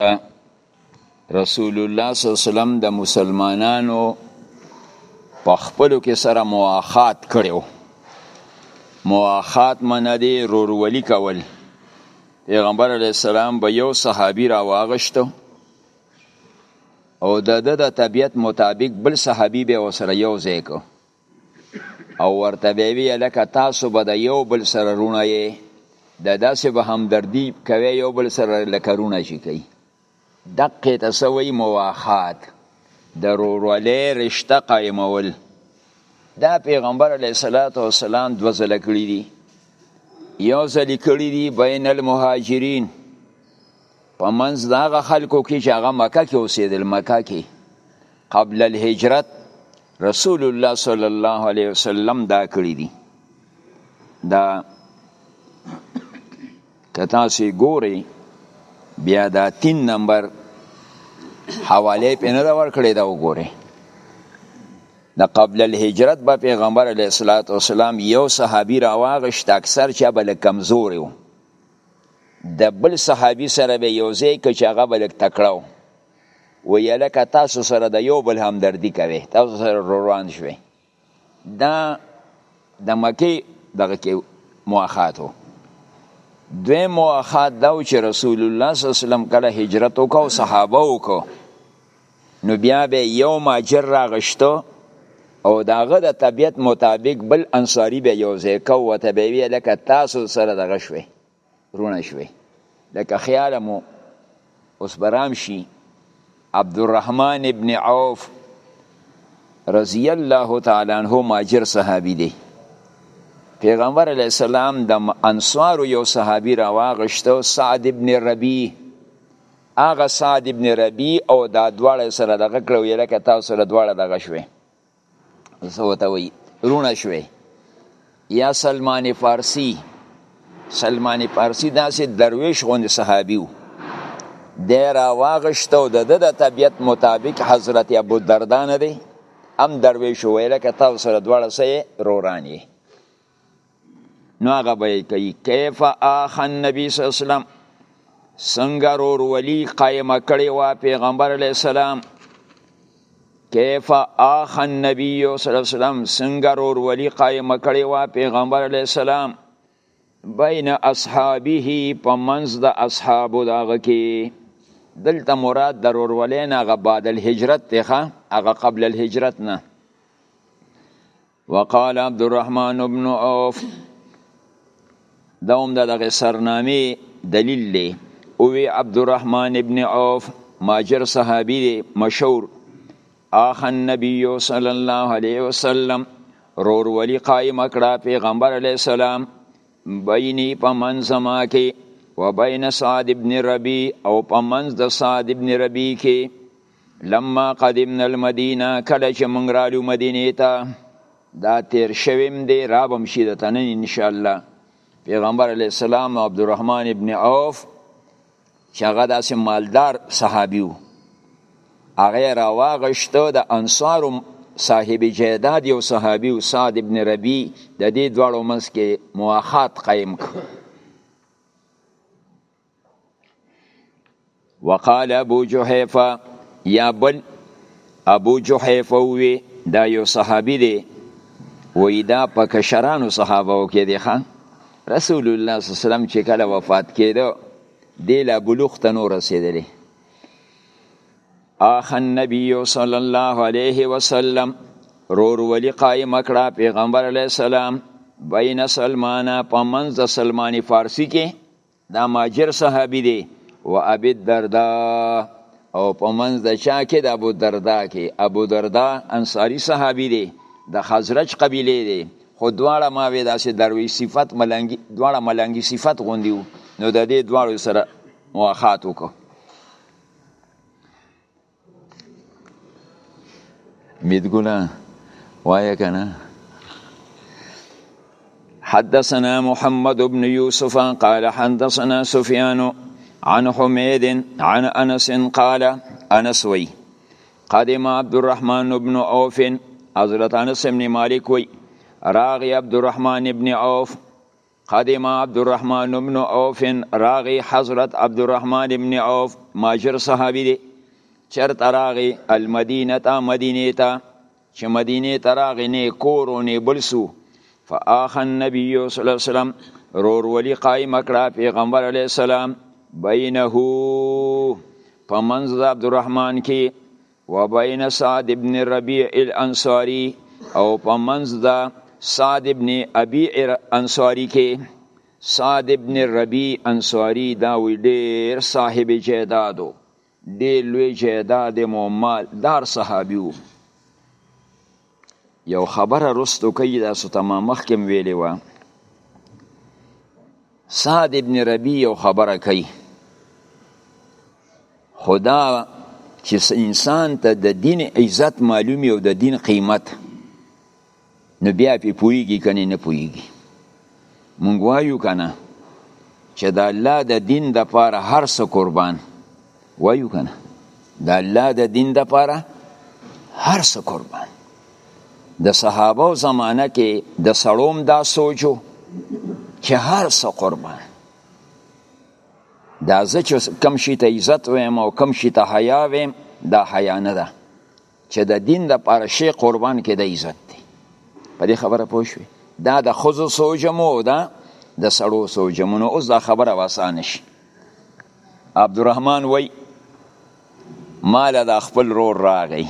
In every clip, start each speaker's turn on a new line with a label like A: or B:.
A: رسول الله صلی الله علیه وسلم د مسلمانانو په خپلو کې سره مواخات کړو مواخات منه دی رورولي کول پیغمبر علیه السلام به یو صحابي را واغشتو او د د د طبیعت مطابق بل صحابي به وسره یو ځای کو او ورته به وی لکه تاسو به د یو بل سره رونه یې د داسې به همدردی کوي یو بل سره لکه رونه شي کوي دقه تسوي مواخات د رورولې رشتہ قائمول دا پیغمبر علیه الصلاۃ والسلام د وزل کړی دی یو ځل کړی دی بین المهاجرین په منځ دا غ خلکو کې چې هغه مکه کې اوسېدل مکه کې قبل الهجرت رسول الله صلی الله علیه وسلم دا کړی دي دا کتا سی ګوري بیا دا 3 نمبر حواله په نه دا ور کړی دا وګوره د قبل الهجرت به پیغمبر علیه الصلاۃ والسلام یو صحابي راواغشت اکثر چې بل کمزور و د بل صحابي سره به یو ځای کې چې هغه بل تکړه ویلکه تاسو سره د یو بل همدردی کوي تاسو سره روان شوي دا د مکی دغه کې مواخاتو دوی مواخات دا چې رسول الله صلی الله علیه وسلم کله هجرت وکاو صحابه وکاو نو بیا به یو ماجر راغشتو او داغه د طبیعت مطابق بل انصاری به یو ځای کو وته به وی لکه تاسو سره دغه شوي رونه شوي لکه خیال مو اوس برام شي عبدالرحمن ابن عوف رضی الله تعالی عنہ ماجر صحابي دی پیغمبر علی السلام د انصار یو صحابي راواغشته سعد ابن ربی هغه سعد ابن ربی او دا دواړه سره دغه کړو یلکه تاسو سره دواړه دغه شوي زوته وی رونه شوی یا سلمان فارسی سلمان فارسی داسې درویش غوند صحابي وو د راواغشت او د د طبیعت مطابق حضرت ابو الدردان دی ام درویش ویله که تاسو سره دواړه سه رورانی نو هغه به یې کوي کیف آخ النبي صلی الله علیه وسلم څنګه رورولي قایمه کړې وه پیغمبر علیه السلام کیف آخ النبي صلی الله علیه وسلم څنګه رورولي قایمه کړې وه پیغمبر علیه السلام بین اصحابه په منځ د اصحابو د هغه کې دلته مراد د رورولۍ نه هغه بعد الهجرت دی هغه قبل الهجرت نه وقال عبد الرحمن ابن عوف دا هم د دغه سرنامې دلیل دی اوی عبد الرحمن ابن عوف ماجر صحابي دی مشهور اخ النبي صلی الله علیه وسلم رور ولی قائم کړه پیغمبر علیه السلام بینی په منځما کې و بین سعد ابن ربی او په منځ د سعد ابن ربی کې لما قدمنا المدینه کله چې مونږ رالو مدینې ته دا تیر شویم دی رابم شي د تنن ان شاء الله پیغمبر علی السلام او عبدالرحمن ابن عوف چې هغه داسې مالدار صحابي وو هغه راواغشته د انصار صاحب جیداد یو صحابي او سعد ابن ربی د دې دواړو منځ کې مواخات قائم کړ وقال ابو جحیفه یا بل ابو جحیفه وی دا یو صحابي دی وی دا په کشرانو صحابه او کې دی خان رسول الله صلی الله علیه وسلم چې کله وفات کېده دی لا بلوغ ته نو رسیدلی اخ النبی صلی الله علیه وسلم رور ولی قائم کړه پیغمبر علیه السلام بین سلمانا پمنز سلمانی فارسی کې دا ماجر صحابي دی و ابي الدرداء او په منځ د چا کې د ابو دردا کې ابو دردا انصاری صحابي دی د خزرج قبیله دی خو دواړه ما وې داسې دروي صفت ملنګي دواړه ملنګي صفت غوندي نو د دې دواړو سره مواخات وکړو میدګونه وایه کنه حدثنا محمد بن يوسف قال حدثنا سفيان عن حميد عن أنس قال أنس وي قدم عبد الرحمن بن عوف حضرت أنس بن مالك وي راغی عبدالرحمن ابن عوف قدم عبد الرحمن ابن عوف راغی حضرت عبد الرحمن ابن عوف ماجر صحابي دی چرت راغی المدینه تا مدینه تا چې مدینه ته راغی نه کور او نه بل سو فآخ النبی صلی الله علیه وسلم رور ولی قائم کړه پیغمبر علی السلام بینه په منځ عبد الرحمن کې وبين سعد بن ربيع الانصاري او په منځ د سعد ابن ابي انصاري کې سعد ابن ربي انصاري دا وی ډیر صاحب جیدادو ډیر لوی جیداد مو مال دار صحابي وو یو خبره رستو کوي دا سو تمام مخکم ویلی و سعد ابن ربی یو خبره کوي خدا چې انسان ته د دین عزت معلومی او د دین قیمت نو بیا پی پویږي کنه نه پویږي مونږ وایو کنه چې د الله د دین د پاره هر څه قربان وایو کنه د الله د دین د پاره هر څه قربان د صحابه زمانه کې د سړوم دا سوچو چې هر څه قربان دا زه چې کم شي ته عزت ویم او کم شي ته حیا ویم دا حیا نه ده چې د دین د پاره شی قربان کې د عزت دی په دې خبره پوه شوې دا د خزو سوجمو دا د سړو سوجمونو اوس دا خبره واسانه شي عبدالرحمن وای مال د خپل رور راغی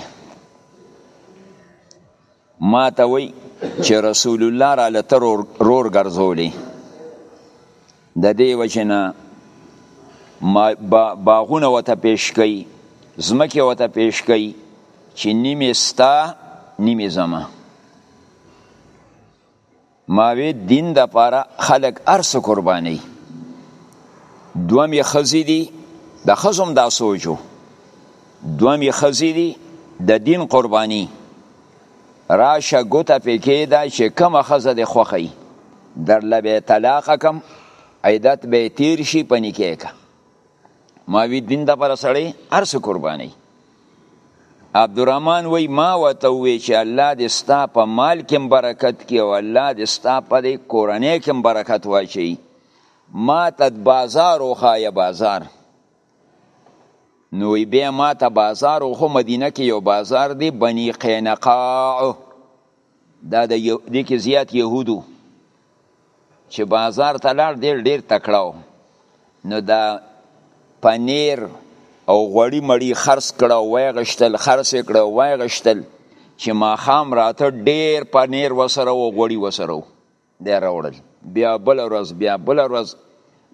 A: ما ته وی چې رسول الله را لته رور ګرځولی د دې وجنه ما باغونه وته پیش کړي زمکه وته پیش کړي چې نیمه ستا نیمه زما ماوی دین د پاره خلق ارس قربانی دومی خزی دی د خزم دا سوچو دومی خزی دی د دین قربانی راشه ګوته پکې دا چې کومه خزه د خوخی در لبه طلاق کم عیدت به تیر شي پنیکې کا ماوی دین د پر سړی ارس قربانی عبدالرحمن وی ما وته وی چې الله دې ستا په مال کې برکت کې او الله دې ستا په دې کورنۍ کې برکت واچي ما ته بازار او خایه بازار نو بیا ما ته بازار خو مدینه کې یو بازار دی بنی قینقاع دا د یو د کې زیات يهودو چې بازار ته لاړ ډیر ډیر تکړاو نو دا پنیر او غوړی مړی خرڅ کړه وای غشتل خرڅ کړه وای غشتل چې ما خام راته ډیر پنیر وسره او غوړی وسره دی راوړل بیا بل ورځ بیا بل ورځ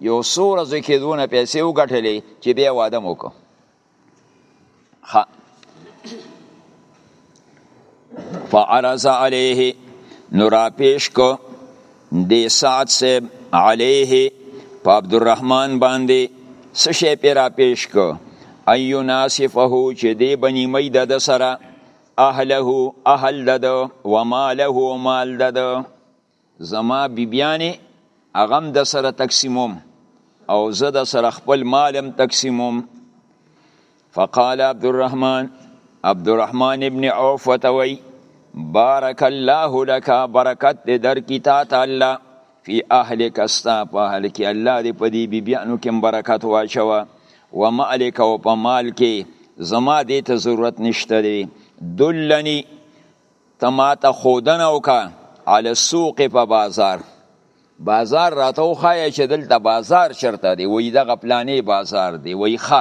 A: یو څو ورځې کې دونه پیسې وګټلې چې بیا واده مو وکړو فعرض علیه نو را پیش کو دی سعد صاحب علیه په عبدالرحمن باندې څه شی پې را پیش کو ایو ناصفه چې دی بنیمۍ د ده سره اهله اهل د ده وماله مال د ده زما بیبیانې هغه هم د سره تقسیموم او زه د سره خپل مال هم تقسیموم فقال عبد الرحمن عبد الرحمن ابن عوف وتوي بارك الله لك برکت دې در کی تا ته الله فی اهلک ستا په اهل کې الله دې په دې بیبیانو کې برکت واچوه و مالک او په مال کې زما دې ته ضرورت نشته دی دلنی ته ما ته ښودنه وکړه علی السوق په بازار بازار راته وښایه چې دلته بازار چرته دی وایي دغه پلانې بازار دی وایي ښه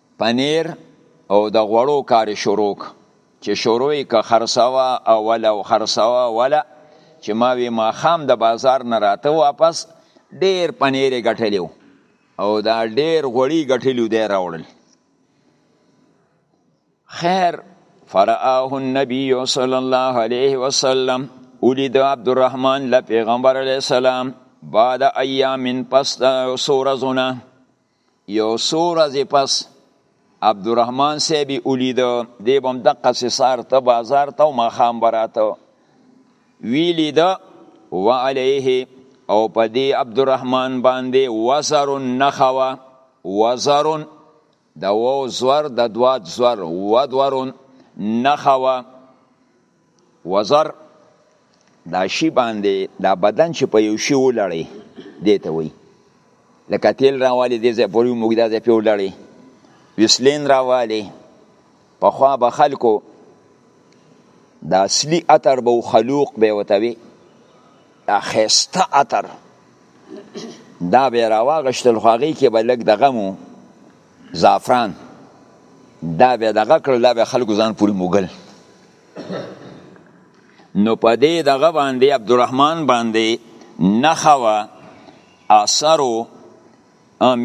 A: پنیر او د غوړو کار شروع ک چې شروع یې که خرڅوه اوله او خرڅوه اوله چې ما وی ماښام د بازار نه راته واپس ډیر پنیر یې ګټلی او دا ډیر غوړي ګټلی دی راوړل خیر فرآه النبی صلی الله علیه وسلم ولید عبد الرحمن له پیغمبر علیه السلام بعد ایام پس د سورزونه یو څو ورځې پس عبدالرحمن صاحب یې ولیده دی به همدقسې سهار ته بازار ته او ماښام به راته وی لیده وعلیه او په دې عبدالرحمن باندې وزر نخوا وزر د وو زور د دوات زور ودور نخوا وزر دا شی باندې دا بدن چې په یو شی ولړی دی ته وی لکه تیل راوالی دې ځای پورې موږ دا ځای په ولړی وسلین راوالی په خوا به خلکو دا اصلي عطر به خلوق به وته وی دا خسته عطر دا به راواغشتل خو هغې کې به لږ د غمو زعفران دا به دغه کړل دا به خلکو ځان پورې موګل نو په دې دغه باندې عبدالرحمن باندې نخوا اثرو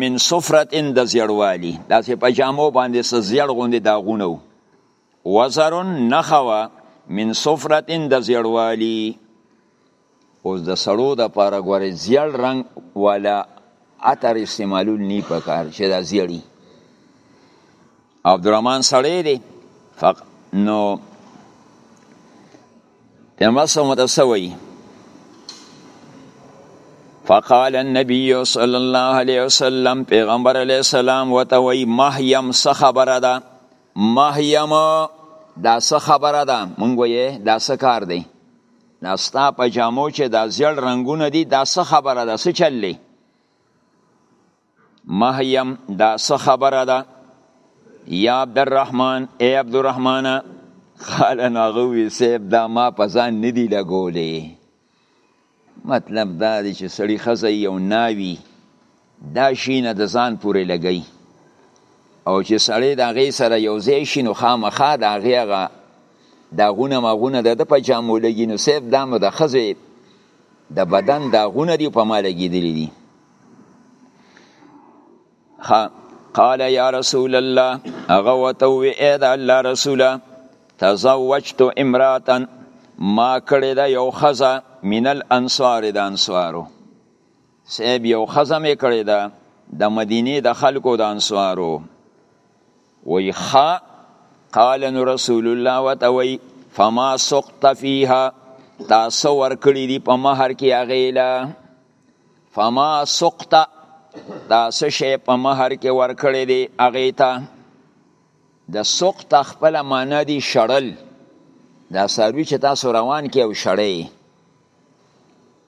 A: من صفرت ان د زیړوالی داسې په جامو باندې څه زیړ غوندې داغونه و وزرن نخوا من صفرت ان د زیړوالی اوس د سړو د پاره غوړي زیړ رنگ والا عطر استعمالول نی پکار چې دا زیړی عبدالرحمن سړی دی فق نو پیغمبر صلی الله علیه وسلم فقال النبي صلى الله عليه وسلم پیغمبر علیه السلام وتوي مهیم څه خبره ده مهیم دا څه خبره ده مونږ یې دا څه کار دی دا ستا په جامو چې دا زیړ رنگونه دي دا څه خبره ده څه چل دی مهیم دا څه خبره ده یا عبدالرحمن ای عبدالرحمن قال ناغوی صاحب دا ما په ځان ندی لګولې مطلب دا دی چې سړی خزه یو ناوی دا شیونه د ځان پورې لګوي او چې سړی د هغې سره یو ځای شي نو خامخا د هغې هغه داغونه ماغونه د ده په جامو لګي نو صرف دا مو د ښځې د بدن داغونه دي په ما لګېدلي دي قال یا رسول الله هغه ورته وویل ای د الله رسوله تزوجت امراتا ما کړې ده یو ښځه من الانصار د انصارو صاحب یو خزه مې کړې ده د مدینې د خلکو د انصارو وی خا قال نو رسول الله وتوي فما سقط فيها تاسو ورکړي دي په مہر کې اغیلا فما سقط تاسو شی په مہر کې ورکړي دي اغیتا د سقط خپل معنی دي شړل دا ساروی چې تاسو روان کې او شړې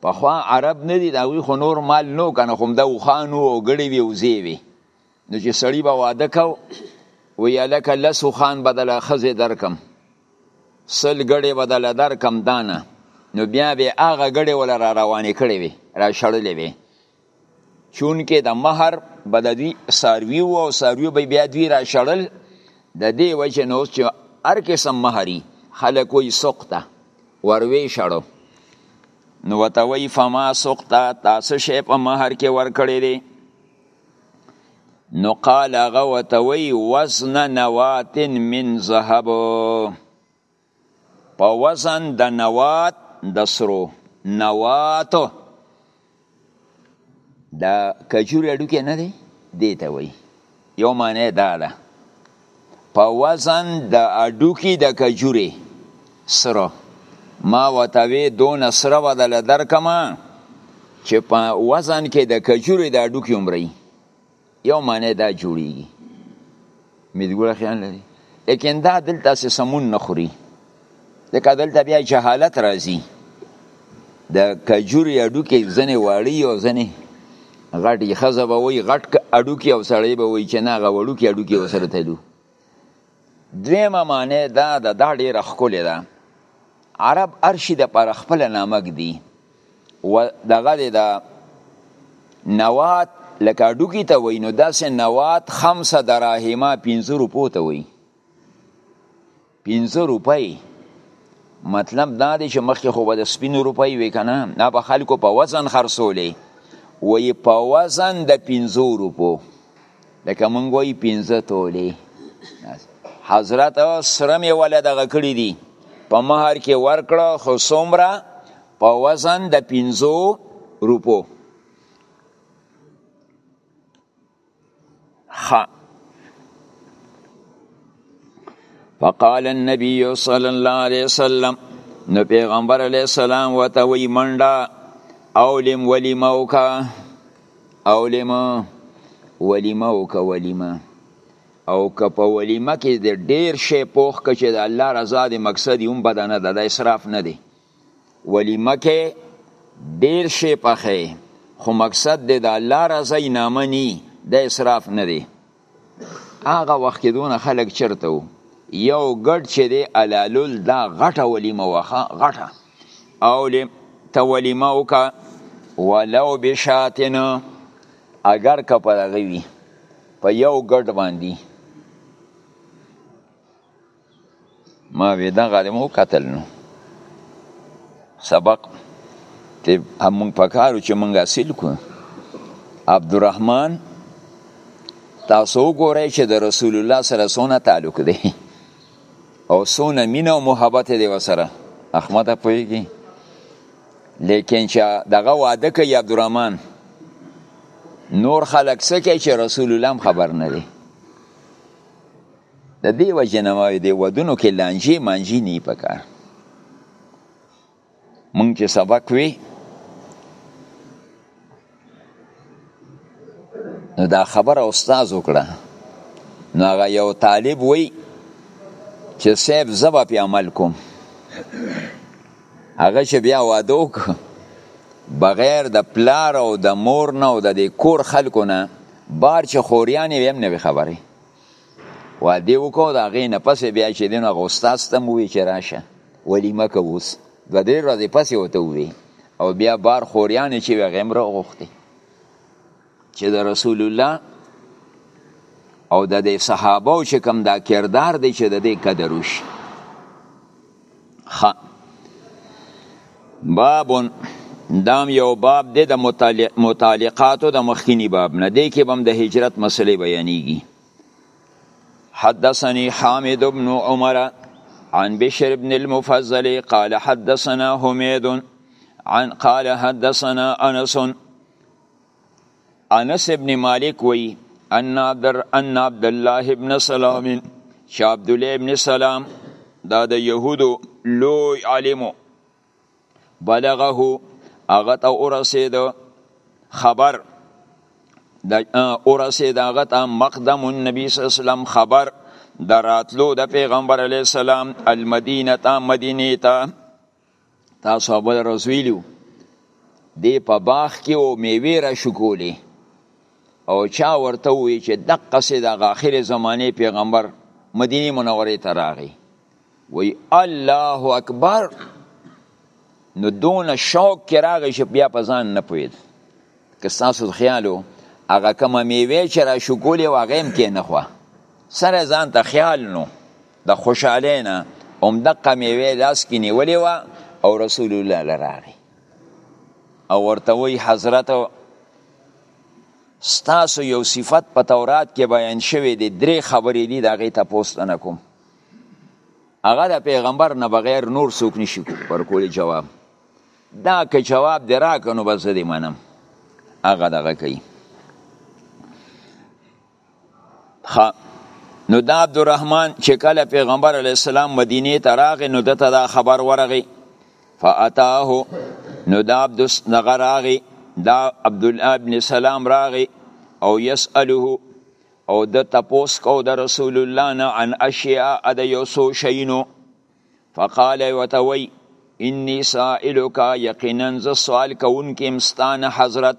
A: په خوا عرب نه دي دا وی خو نور مال نو کنه خو دا وخانو او غړي وی او زی وی نو چې سړی به واده کو وی الک لس خان بدل خزه درکم سل غړي بدل درکم دانه نو بیا به هغه غړي ول را روانې کړي وی را شړلې وی چونکه د مهر به د دوی ساروی وو او ساروی به بیا دوی را شړل د دې وجه نه اوس چې هر قسم مهري خلک وایي سقطه وروی شړو نو ورته وایي فما سقطه تاسو شی په مهر کې ورکړی دی نو قال هغه ورته وایي وزن نوات من ذهب په وزن د نوات د سرو نوات د کجوري هډوکی نه دی دی ته وایي یو معنی دا ده په وزن د هډوکي د کجوري سره ما ورته وې دونه سره به دله درکمه چې په وزن کې د کجوري د هډوکي عمري یو معنی دا جوړیږي مدګوره خیال لري لیکن دا دلته سه سمون نه خوري ځکه دلته بیا جهالت راځي د کجوري اډو کې ځنې واړی او ځنې غټي خزه به وي غټ اډو کې او سړی به وي چې نه غوړو کې اډو کې وسره تلو دویمه معنی دا ده دا ډیره ښکلې ده عرب ارشي د پر خپل نامک دي و دغه د نوات لکه ډوکی ته وای نو داسې نوات خمسه دراهمه 15 روپو ته وای 15 روپۍ مطلب دا دی چې مخکې خو به د سپینو روپۍ وې که نه دا به خلکو په وزن خرڅولې وایي په وزن د 15 روپو لکه مونږ وای پنځه تولې حضرت سره مې ولا دغه کړی دي په مہر کې ورکړه خو څومره په وزن د پنځو روپو خ فقال النبي صلى الله عليه وسلم نو پیغمبر علیه السلام وته وی منډه اولم ولی موکا اولیمه ولیمه او که ولیمه او که په ولیمه کې د ډیر شی پوخ که چې د الله رضا د مقصد هم بد نه ده د اسراف نه دی ولیمه کې ډیر شی پخې خو مقصد د الله رضا نامه نی د اسراف نه دی هغه وخت کې دونه خلک چرته وو یو ګډ چې دی الالول دا غټه ولیمه وخه غټه او ته ولیمه وکه ولو بشاتن اگر که په دغه وي په یو ګډ باندې ما وی دغه عالم او قتل نو سبق ته مونږ پکارو چې مونږ حاصل کو عبدالرحمن تاسو ګورئ چې د رسول الله سره سونه تعلق دی او سونه مینه او محبت دی وسره احمد پویږي لیکن چې دغه واده کوي عبدالرحمن نور خلک څه کوي چې رسول الله خبر نه دی د دې وجې نه وایي د ودونو کې لانجې مانجې نه په کار مونږ چې سبق وی نو دا خبره استاد وکړه نو هغه یو طالب وی چې صاحب زبا په عمل کوم هغه چې بیا واده وکړ بغیر د پلار او د مور نه او د کور خلکو نه بار چې خوریانې ویم نه خبرې واده وکړو دا غې نه پسې بیا چې دین هغه استاد ته مو وی چې راشه ولیمه کو اوس د درې ورځې پسې وته وی او بیا بار خوریان چې غمر غوښتي چې د رسول الله او د صحابه چې کم دا کردار دی چې د دې قدر وشي خ باب دام یو باب دی د متعلقاتو د مخکینی باب نه دی کې بم د هجرت مسلې بیانېږي حدثني حامد بن عمر عن بشر بن المفضل قال حدثنا حميد عن قال حدثنا انس انس ابن مالک وی ان عبدر ان عبد الله ابن سلام چې عبد الله ابن سلام دا د يهودو لوی عالم بلغه هغه ته ورسید خبر د ورسید هغه ته مقدم النبي صلی الله علیه وسلم خبر دراتلو د پیغمبر علی السلام المدینه ته مدینه ته تاسو اول روز ویلو دی په باغ کې او میوې را شکولې او چا ورته وی چې دقه سي د آخر زمانه پیغمبر مدینه منوره ته راغی وی الله اکبر نو دون شوق کې راغی چې بیا په ځان نه پوهید که ستاسو خیال و هغه کومه میوه چې را شکولې وه هغه هم کېنښوه سره ځان ته خیال نو د خوشحالۍ نه همدقه میوه لاس کې نیولې وه او رسول الله له راغی او ورته وایي حضرت ستاسو یو صفت په تورات کې بیان شوی دی درې خبرې دي د هغې تپوس ته نه کوم هغه د پیغمبر نه بغیر نور څوک نشي ورکولی جواب دا که جواب دی راکه نو بس دی منم هغه دغه کوي نو دا عبدالرحمن چې کله پیغمبر علی السلام مدینه ته راغی نو دته دا خبر ورغی فاتاه نو دا عبد نغه راغی دا عبد الله ابن سلام راغی او یساله او د تپوس کو د رسول الله نه عن اشیاء د یوسو شینو فقال وته وی انی سائلک یقینا ز سوال کوونکې مستان حضرت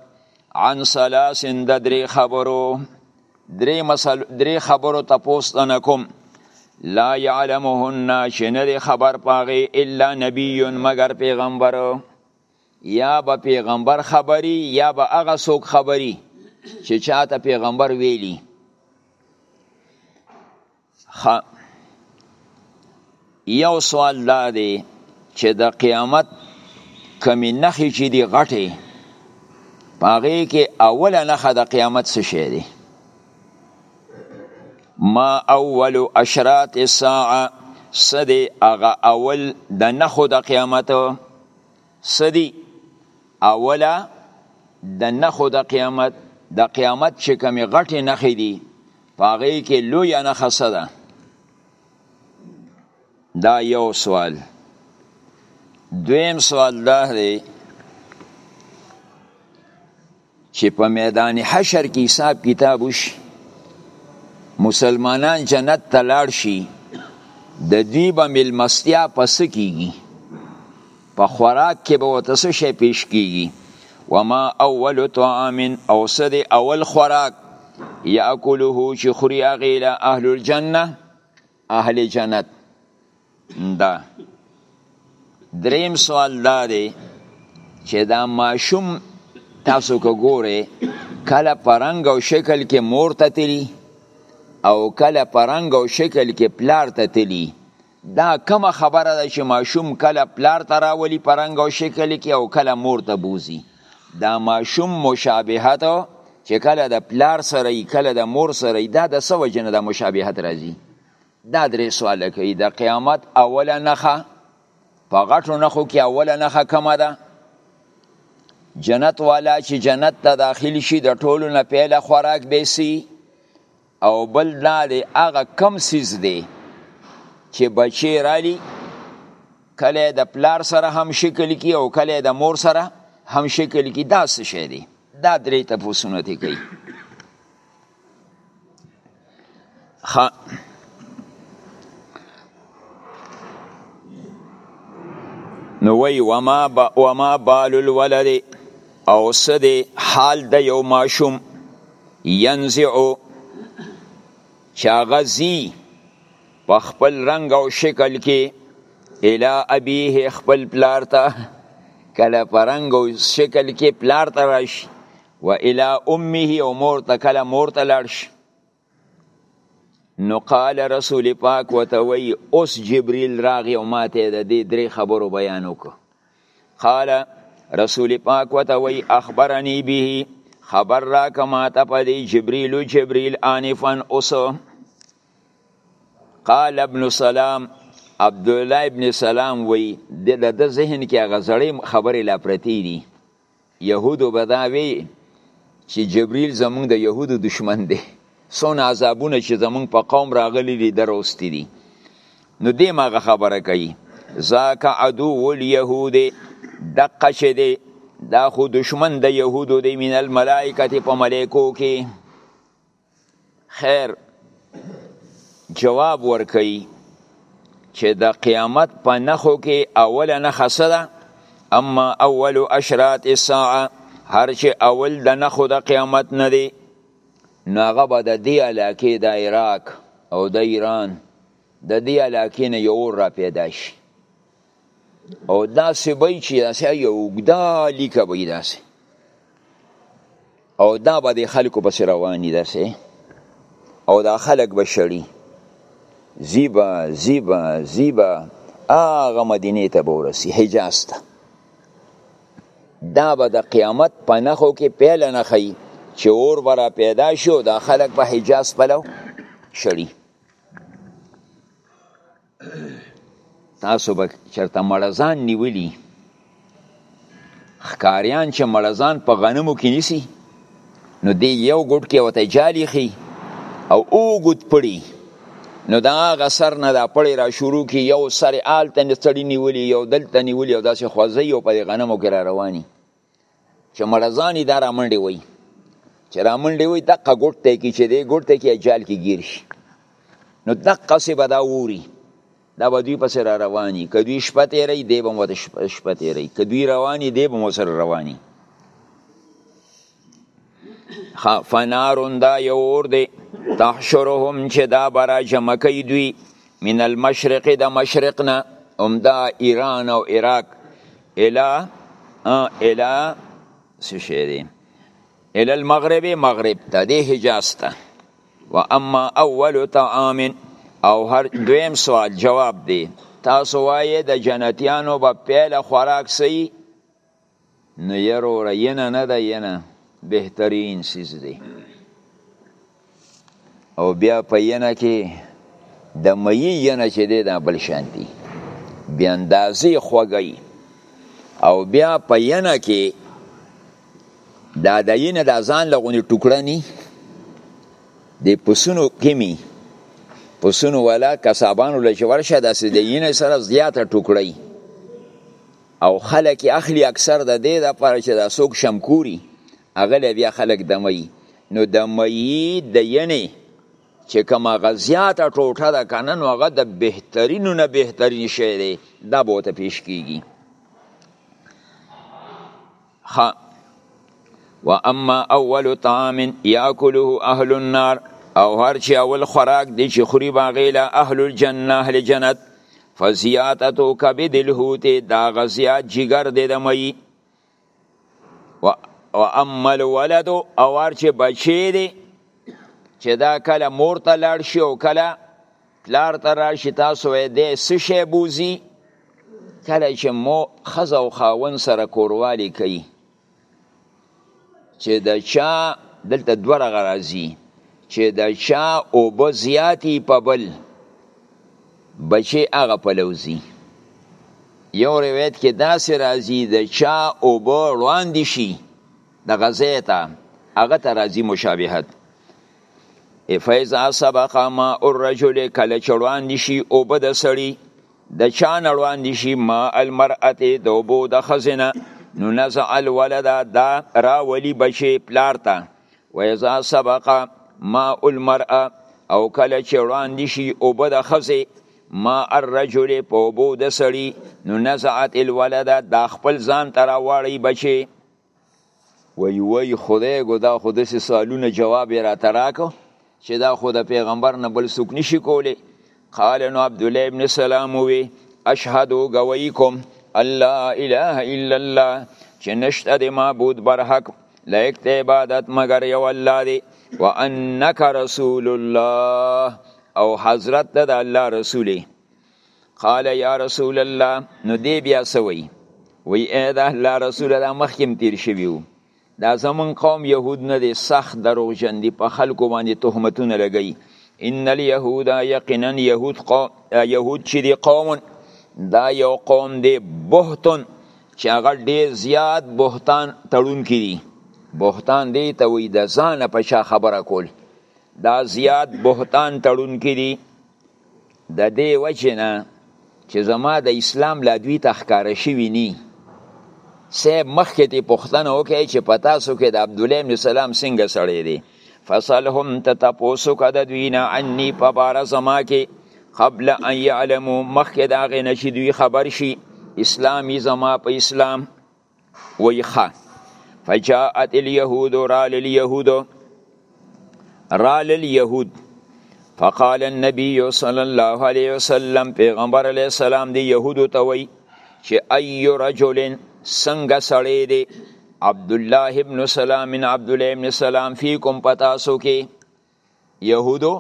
A: عن ثلاث د درې خبرو درې مسل درې خبرو تپوس نه کوم لا يعلمهن شنر خبر پاغه الا نبی مگر پیغمبر یا به پیغمبر خبري یا به هغه څوک خبري چې چاته پیغمبر ویلی ښه یو سوال دا دی چې د قیامت کمی نخې چې دی غټې پاغې کې اوله نخه د قیامت څه شی دی ما اول اشرات الساعه سدی اغا اول د نخو د قیامت سدی اوله د نخو د قیامت د قیامت چې کمی غټې نخې دی په هغې کې لویه نښه څه ده دا یو سوال دویم سوال دا دی چې په میدان حشر کې حساب کتاب وشي مسلمانان جنت ته لاړ شي د دوی به ملمستیا پس کیږي په خوراک کې به ورته څه شی پیش کیږي وما اول طعام او څه دی اول خوراک یاکله چې خوري هغې له اهل الجنه اهل جنت دا دریم سوال دا دی چې دا ماشوم تاسو که ګوره کله پرنګ او شکل کې مور ته تلی او کله پرنګ او شکل کې پلار ته تلی دا کومه خبره ده چې ماشوم کله پلار ته راولي په رنګ او شکل کې او کله مور ته بوزي دا ماشوم مشابهت چې کله د پلار سره ای کله د مور سره ای دا د څه وجه نه د مشابهت راځي دا درې سواله کوي د قیامت اوله نښه په غټو نښو کې اوله نښه کومه ده جنت والا چې جنت ته داخل شي د ټولو نه پیله خوراک به سي او بل دا دی هغه کم سیز دی چې بچی رالی کله د پلار سره هم شکل کی او کله د مور سره هم شکل کی دا څه شی دی دا درې تفوسونه دی کوي خ نو وی وما با وما بال الولد او سدی حال د یو ماشوم ینزعو چې هغه ځي په خپل رنګ او شکل کې الی ابیه خپل پلار ته کله په رنګ او شکل کې پلار ته راشي و الی امه او مور ته کله مور ته لاړ شي نو قال رسول پاک وته وی اوس جبريل راغی او ماته د دې درې خبرو بیان وکړ قال رسول پاک وته وی اخبرني به خبر را کما ته پدې جبريل جبريل انفن اوس قال ابن سلام عبد الله ابن سلام وی د د ذهن کې غزړې خبرې لا پرتی دي یهودو به دا وی چې جبرئیل زمونږ د یهودو دشمن دی څونه عذابونه چې زمونږ په قوم راغلي دي دروستي دي نو دې ماغه خبره کوي ذاک عدو الیهود دقه چې دی دا خو دشمن د یهودو دی من الملائکه په ملائکو کې خیر جواب ورکړي چې د قیامت په نخو کې اوله نخه څه ده اما اول اشرات الساعه هر چې اول د نخو د قیامت نه دی نو هغه به د دې علاقې د عراق او د ایران د دې علاقې نه یو را پیدا شي او داسې به چې داسې یو اوږده لیکه به داسې او دا به د خلکو پسې رواني داسې او دا خلک به شړي زیبا زیبا زیبا هغه مدینه ته به ورسي حجاز ته دا به د قیامت په نخو کې پیل نه خي چې اور برا پیدا شو دا خلک په حجاز پلو شړي تاسو به چرته مړزان نیولی خکاریان چې مړزان په غنمو کې نیسی نو دی یو ګډ کې وته جالی خي او اوګد پړي نو دا غسر نه دا پړي را شروع کی یو سر آل ته نڅړی نیولی یو دل ته نیولی او داسې خوځي او په غنمو کې را رواني چې مړزانی دا را منډې وای چې را منډې وای دقه ګوټ ته کې چې دی ګوټ ته کې اجال کې ګیر شي نو دقه سه به دا ووري دا به دوی پسې را رواني که دوی شپه تېری دی به مو شپه تېری که دوی رواني دی به مو سره رواني فنارون دا یو اور دی تحشرهم چې دا برا جمع کوي دوی من المشرق د مشرق نه هم دا ایران او عراق الا الا څه شي دی الا المغرب مغرب ته دی حجاز ته و اما اول طعام او هر دویم سوال جواب دی تاسو وایې د جنتیانو به پیله خوراک سي نو یروره ینه نه ده ینه بهترین سیز دی او بیا په ینه کې د مئی ینه چې دی دا بل شان دی بیا اندازې خوږی او بیا په ینه کې دا د ینه د ځان لغونې ټوکړه نی د پسونو کمی پسونو والا کسابانو لچ ورشه داسې د ینه سره زیاته ټوکړی او خلک یې اخلي اکثر د دې لپاره چې دا څوک شمکوري هغه بیا خلک دموي نو د مئی د ینې چې کوم غزياته ټوټه ده کنه نو هغه د بهترینو نه بهترین شی دی دا به ته پیش کیږي خ و اما اول طعام یاکله اهل النار او هر چې اول خوراک دی چې خوري باغیله اهل الجنه اهل جنت فزیاتتو کبد الحوت دا غزیات جګر دی د مئی و او اما الولد او هر چې بچی دی چې دا کله مور ته لاړ شي او کله پلار ته راشي تاسو وای دی څه شی بوزي کله چې مو ښځه او خاوند سره کوروالی کوي چې د چا دلته دوه رغه راځي چې د چا اوبه زیاتي په بل بچې هغه پلوځي یو روایت کې داسې راځي د چا اوبه وړاندې شي د غزې ته هغه ته راځي مشابهت فیضا سبق ما الرجل کله چړوان دي شي او بد سړي د چا نړوان دي شي ما المرأه د وبو د خزنه نو نزع الولد دا را ولی بچي پلار ته ویزا سبق ما المرأه او کله چړوان دي شي او بد خزه ما الرجل په وبو د سړي نو نزعت الولد دا خپل ځان تراواړی بچي وای وای خدای ګو دا خو داسې سوالونه جواب یې راته راکړو چې دا خو د پیغمبر نه بل څوک نشي کولی قال نو عبدالله ابن سلام وی اشهد ګویی کوم الله اله الا الله چې نشته د معبود بر حق لایق ته عبادت مگر یو الله دی وانک رسول الله او حضرت د الله رسولی قال یا رسول الله نو دی بیا سوی وی اې د الله رسول الله مخکیم تیر شوی وو دا زمون قوم يهود نه دي سخت دروغجن دي په خلکو باندې تهمتونه لګي ان اليهود یقینا يهود قوم يهود چې دي قوم دا یو قوم دی بهتون چې هغه ډیر زیات بهتان تړون کړي بهتان دی ته وي د ځان په شا خبره کول دا زیات بهتان تړون کړي د دې وجې نه چې زما د اسلام لا دوی ته ښکاره شوي نی صاحب مخکې تی پوښتنه وکړي چې په تاسو کې د عبد الله ابن سلام څنګه سړی دی فصلهم ته تاسو کا د دوی نه عني په بار زما کې قبل ان يعلموا مخکې دا غي نشي دوی خبر شي اسلامي زما په اسلام وی خا فجاءت اليهود رال اليهود رال اليهود فقال النبي صلى الله عليه وسلم پیغمبر علیه السلام دی يهودو ته وی چې اي رجل څنګه سړی دی عبد الله ابن سلام من عبد الله ابن سلام فيكم پتاسو کې یهودو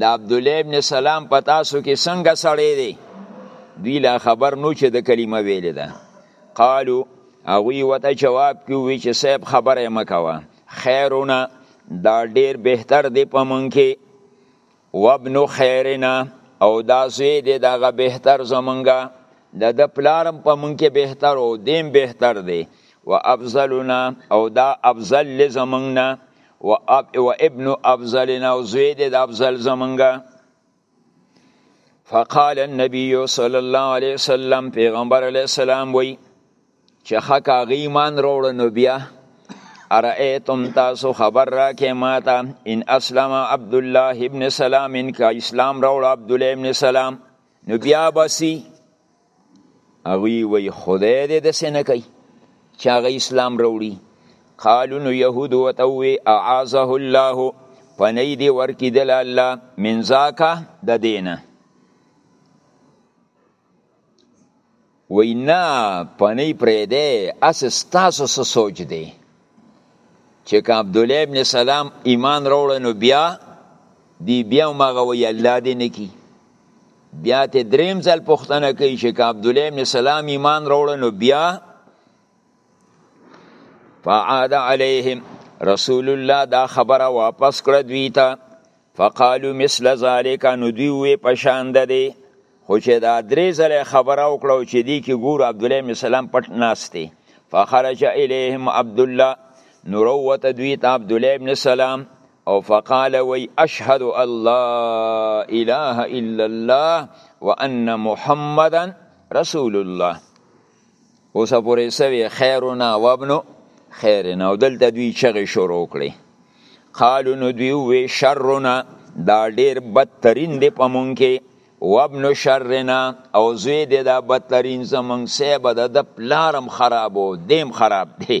A: د عبد الله ابن سلام په تاسو کې څنګه سړی دی دوی لا خبر نو چې د کلمه ویلې ده قالو هغوی وته جواب کې وی چې صاحب خبره مه کوه خیرونه دا ډیر بهتر دی په مونږ کې وابن خیرنا او دا زوی دی دغه بهتر زمونږه د د پلارم په مونږ کې بهتر او دیم بهتر دی و افضلنا او دا افضل لزمونږ نه و اب و ابن افضل او زوی د افضل زمونږه فقال النبي صلى الله عليه وسلم پیغمبر علیه السلام وی چې حق هغه ایمان وروړ نو بیا ارئیتم تاسو خبر راکې ماته ان اسلم عبد الله ابن سلام ان کا اسلام وروړ عبد الله ابن سلام نو بیا بسی هغوی وی خدای دې دسې نه کوي چې هغه اسلام راوړي قالو نو یهود ورته ووی اعاذه الله پنۍ دې ورکړي دله الله من ذاکه د دینه وی نه پنۍ پرېږدی هسې ستاسو څه سوچ دی چې که عبدالله ابن سلام ایمان راوړ نو بیا دی بیا هم هغه وایي الله دې نه کړي بیا ته دریم ځل پوښتنه کوي چې که عبدالله ابن سلام ایمان راوړ نو بیا فعاد علیهم رسول الله دا خبره واپس کړه دوی ته فقالو مثل ذالک نو دوی وی پشان ده دی خو چې دا درې ځله خبره وکړو چې دی کې ګور عبد الله بن سلام پټ ناشته فخرج الیهم عبد الله نوروت دوی ته عبد الله بن سلام او فقال وی اشهد الله اله الا الله وان محمدا رسول الله اوس پورې سوي خیرنا وابنو خیرنا او دلته دوی چغې شروع کړې قالو نو دوی وی شرنا دا ډیر بدترین دی په مونږ کې وابن شرنا او زوی دی دا بدترین زمونږ سیبه د پلارم خرابو دیم خراب دی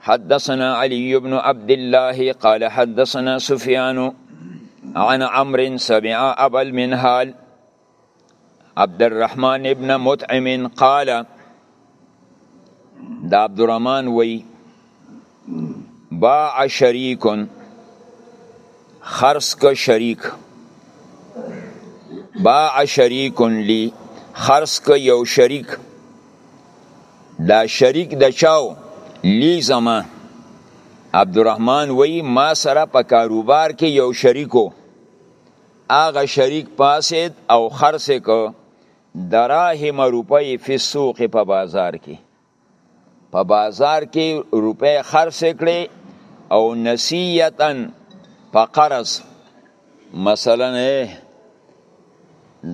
A: حدثنا علي بن عبد الله قال حدثنا سفيان عن عمرو سمع ابا المنهال عبد الرحمن ابن مطعم قال دا عبد الرحمن وی باع شریک خرص کا شریک باع شریک لی خرص کا یو شریک دا شریک د چاو لی زما عبدالرحمن وی ما سره په کاروبار کې یو شریکو هغه شریک پاسید او خرڅ کو دراهم روپی فی السوق په بازار کې په بازار کې روپی خرڅ کړي او نسیتا په قرض مثلا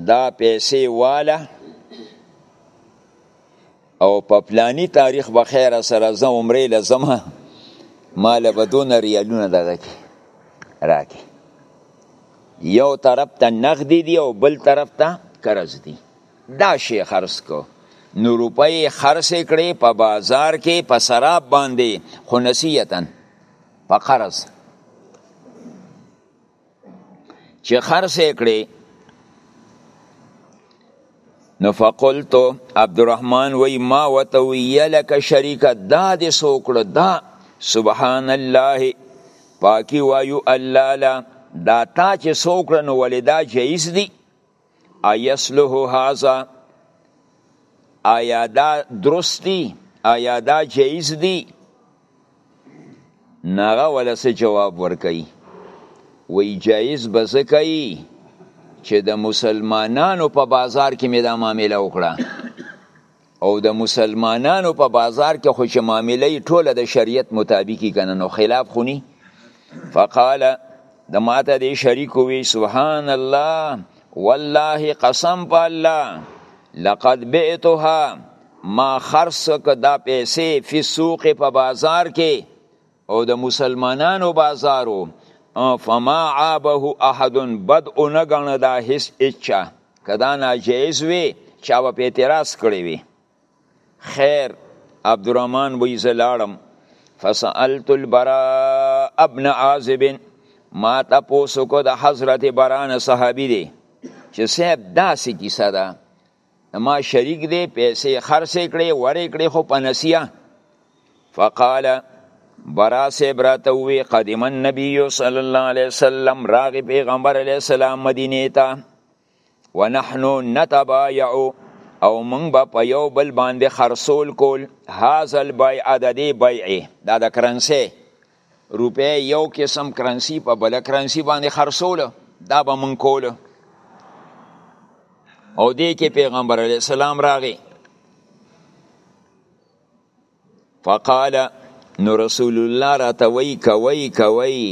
A: دا پیسې واله او په پلانی تاریخ به خیر سره زه عمرې لزم مال به دون ریالونه دغه کی راکی یو طرف ته نقدی دی او بل طرف ته قرض دی دا شی خرڅ کو نو روپۍ خرڅ کړي په بازار کې په سراب باندې خو نسیتن په قرض چې خرڅ کړي نو فقلت عبدالرحمن وی ما وته وی یلک شریک دا دې سوکړه دا سبحان الله پاکی وایو الله لا دا تا چې سوکړه نو ولدا جایز دی ایسلوه هذا آیا دا درست دی آیا دا جایز دی ناغه ولسه جواب ورکي وی جایز به زکای چې د مسلمانانو په بازار کې مې دا معامله وکړه او د مسلمانانو په بازار کې خو چې معامله ټوله د شریعت مطابقی کنه نو خلاف خونی فقال د ماته دی شریک وی سبحان الله والله قسم په الله لقد بعتها ما خرڅ که دا پیسې فی سوق په بازار کې او د مسلمانانو بازارو فما عابه احد بد اونه غنه دا هیڅ اچا کدا ناجیز وی چا په اعتراض کړی وی خیر عبدالرحمن وی زلاړم فسالت البراء ابن عازب ما تاسو کو د حضرت بران صحابي دی چې صاحب داسې کیسه ده ما شریک دی پیسې خرڅې کړې ورې کړې خو په نسیه فقال برا صاحب راته وی قدم النبی صلی الله علیه وسلم راغی پیغمبر علیه السلام مدینه ته ونحن نتبايع او موږ به په یو بل باندې خرصول کول هاذ البيع د دې بيع دا د کرنسي روپې یو قسم کرنسی په بل کرنسی باندې خرڅول دا به مونږ کول او دې کې پیغمبر علی السلام راغی فقال نو رسول الله راته وی کوي کوي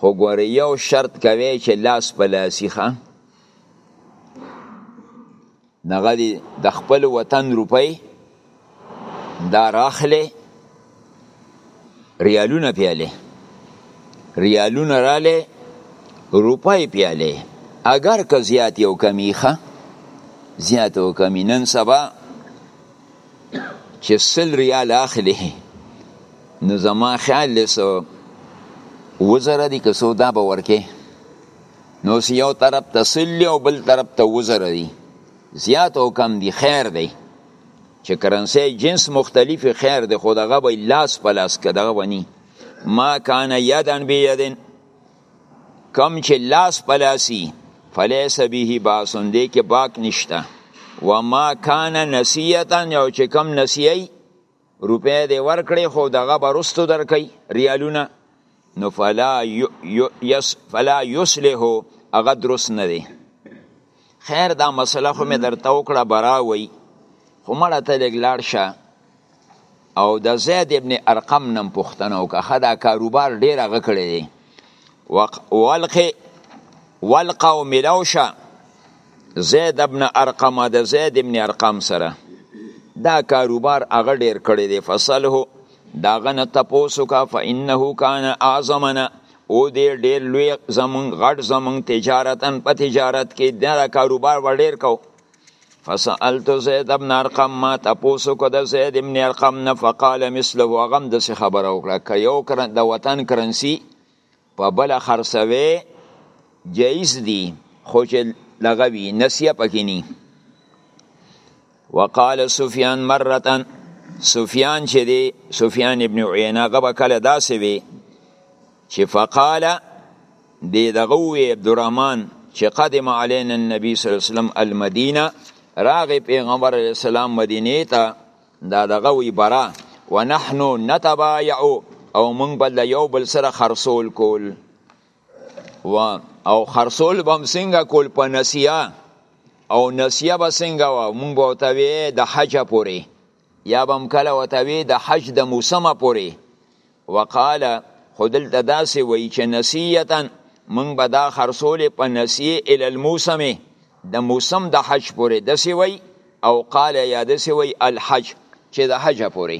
A: خو ګور یو شرط کوي چې لاس په لاسیخه نغه دی د خپل وطن روپی دا راخلی ریالونه پیاله ریالونه رالی روپی پیاله اگر که زیات یو کمیخه زیات او کمی نن سبا چې سل ریال اخلی نو زما خیال لیسو وزره دی کسو دا به ورکه نو سی یو طرف ته سلی او بل طرف ته وزر دی زیات او کم دی خیر دی چې کرنسی جنس مختلف خیر دی خو دغه به لاس په لاس که دغه ونی ما کان یدن بی یدن کم چې لاس په لاسی فلیس به باسون دی که باک نشته و ما کان نسیتن یو چې کم نسیی روپې دی ورکړي خو دغه برستو درکې ریالونه نو فلا یس فلا یصلح هغه درست نه دی خیر دا مسله خو مې درته وکړه براوي خو مړه ته لږ لاړ شه او د زید ابن ارقم نم پوښتنه وکړه دا کاروبار ډیر هغه کړی دی والقی والقه او ملاو شه زید ابن ارقم د زید ابن ارقم سره دا کاروبار هغه ډیر کړی دی فصله داغه نه تپوسو کا فانه کان اعظمنا او دی ډیر لوی زمون غټ زمون تجارتن په تجارت کې دا کاروبار وړیر کو فسألت زید ابن ارقم ما تاسو کو د زید ابن ارقم نه فقال مثله هغه د څه خبره وکړه ک یو کرن د وطن کرنسی په بل خرڅوي جایز دی خو چې لغوي نسیه پکې ني وقال سفیان مره سفیان چې دی سفیان ابن عینه غبه کله داسې وی چې فقال دی دغه وی عبدالرحمن چې قدم علينا النبي صلی الله علیه وسلم المدینه راغی پیغمبر علیه السلام مدینه ته دا دغه وی برا ونحن نتبايع او مونږ بل یو بل سره خرصول کول و او خرصول بم څنګه کول په نسیه او نسیه به څنګه و مونږ به ته د حج پورې یا بم کله وتوی د حج د موسمه پوری وقال خودل تداسه وی چې نسیتن من به دا خرصول په نسیه ال الموسم د موسم د حج پورې د سی وی او قال یا د سی وی الحج چې د حج پورې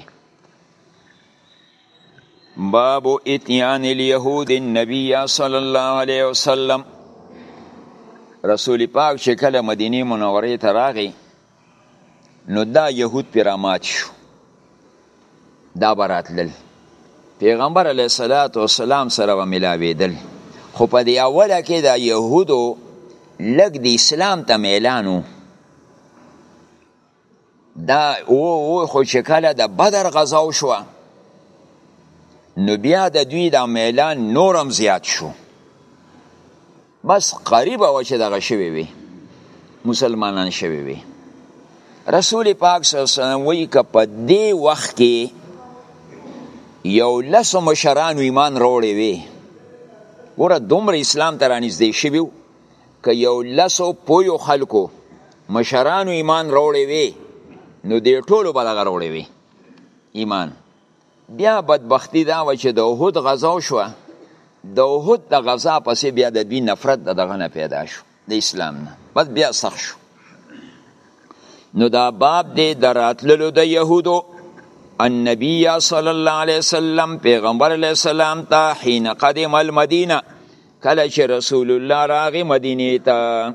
A: باب اتیان اليهود النبي صلی الله علیه وسلم رسول پاک چې کله مدینه منوره ته راغی نو دا يهود پی رامات شو دا براتلل پیغمبر علیه الصلاۃ والسلام سره به ملاویدل خو په دی اوله کې دا يهودو لګ د اسلام ته میلانو دا او او خو چې کله د بدر غزا شو نو بیا د دوی د میلان نورم زیات شو بس قریبه و چې دغه شوی وي مسلمانان شوی وي رسول پاک صلی الله علیه وسلم وی که په دې وخت کې یو لس مشران ایمان وروړي وي ګوره دومره اسلام ته رانږدې شوي که یو لسو پویو خلکو مشرانو ایمان وروړی وي نو دې ټولو به دغه وروړی وي ایمان بیا بدبختی دا و چې د احد غزا شو د احد د غزا پسې بیا د دوی نفرت د دغه نه پیدا شو د اسلام نه بس بیا سخت شو نو دا باب دی د راتللو د یهودو النبی صلی الله علیه وسلم پیغمبر علیه السلام ته حين قدم المدینه کله چې رسول الله راغی مدینه ته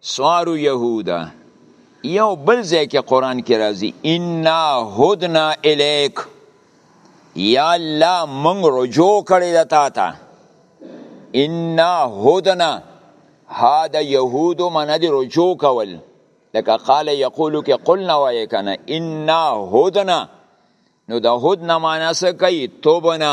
A: سوارو یهودا یو بل ځای کې قران کې راځي انا هدنا الیک یا الله مونږ رجوع کړی د تا ته انا هدنا ها د یهودو منه دی رجوع کول لکه قال یقولو کې قلنا وایې کنه انا هدنا نو د هدنا معنا څه کوي توبنا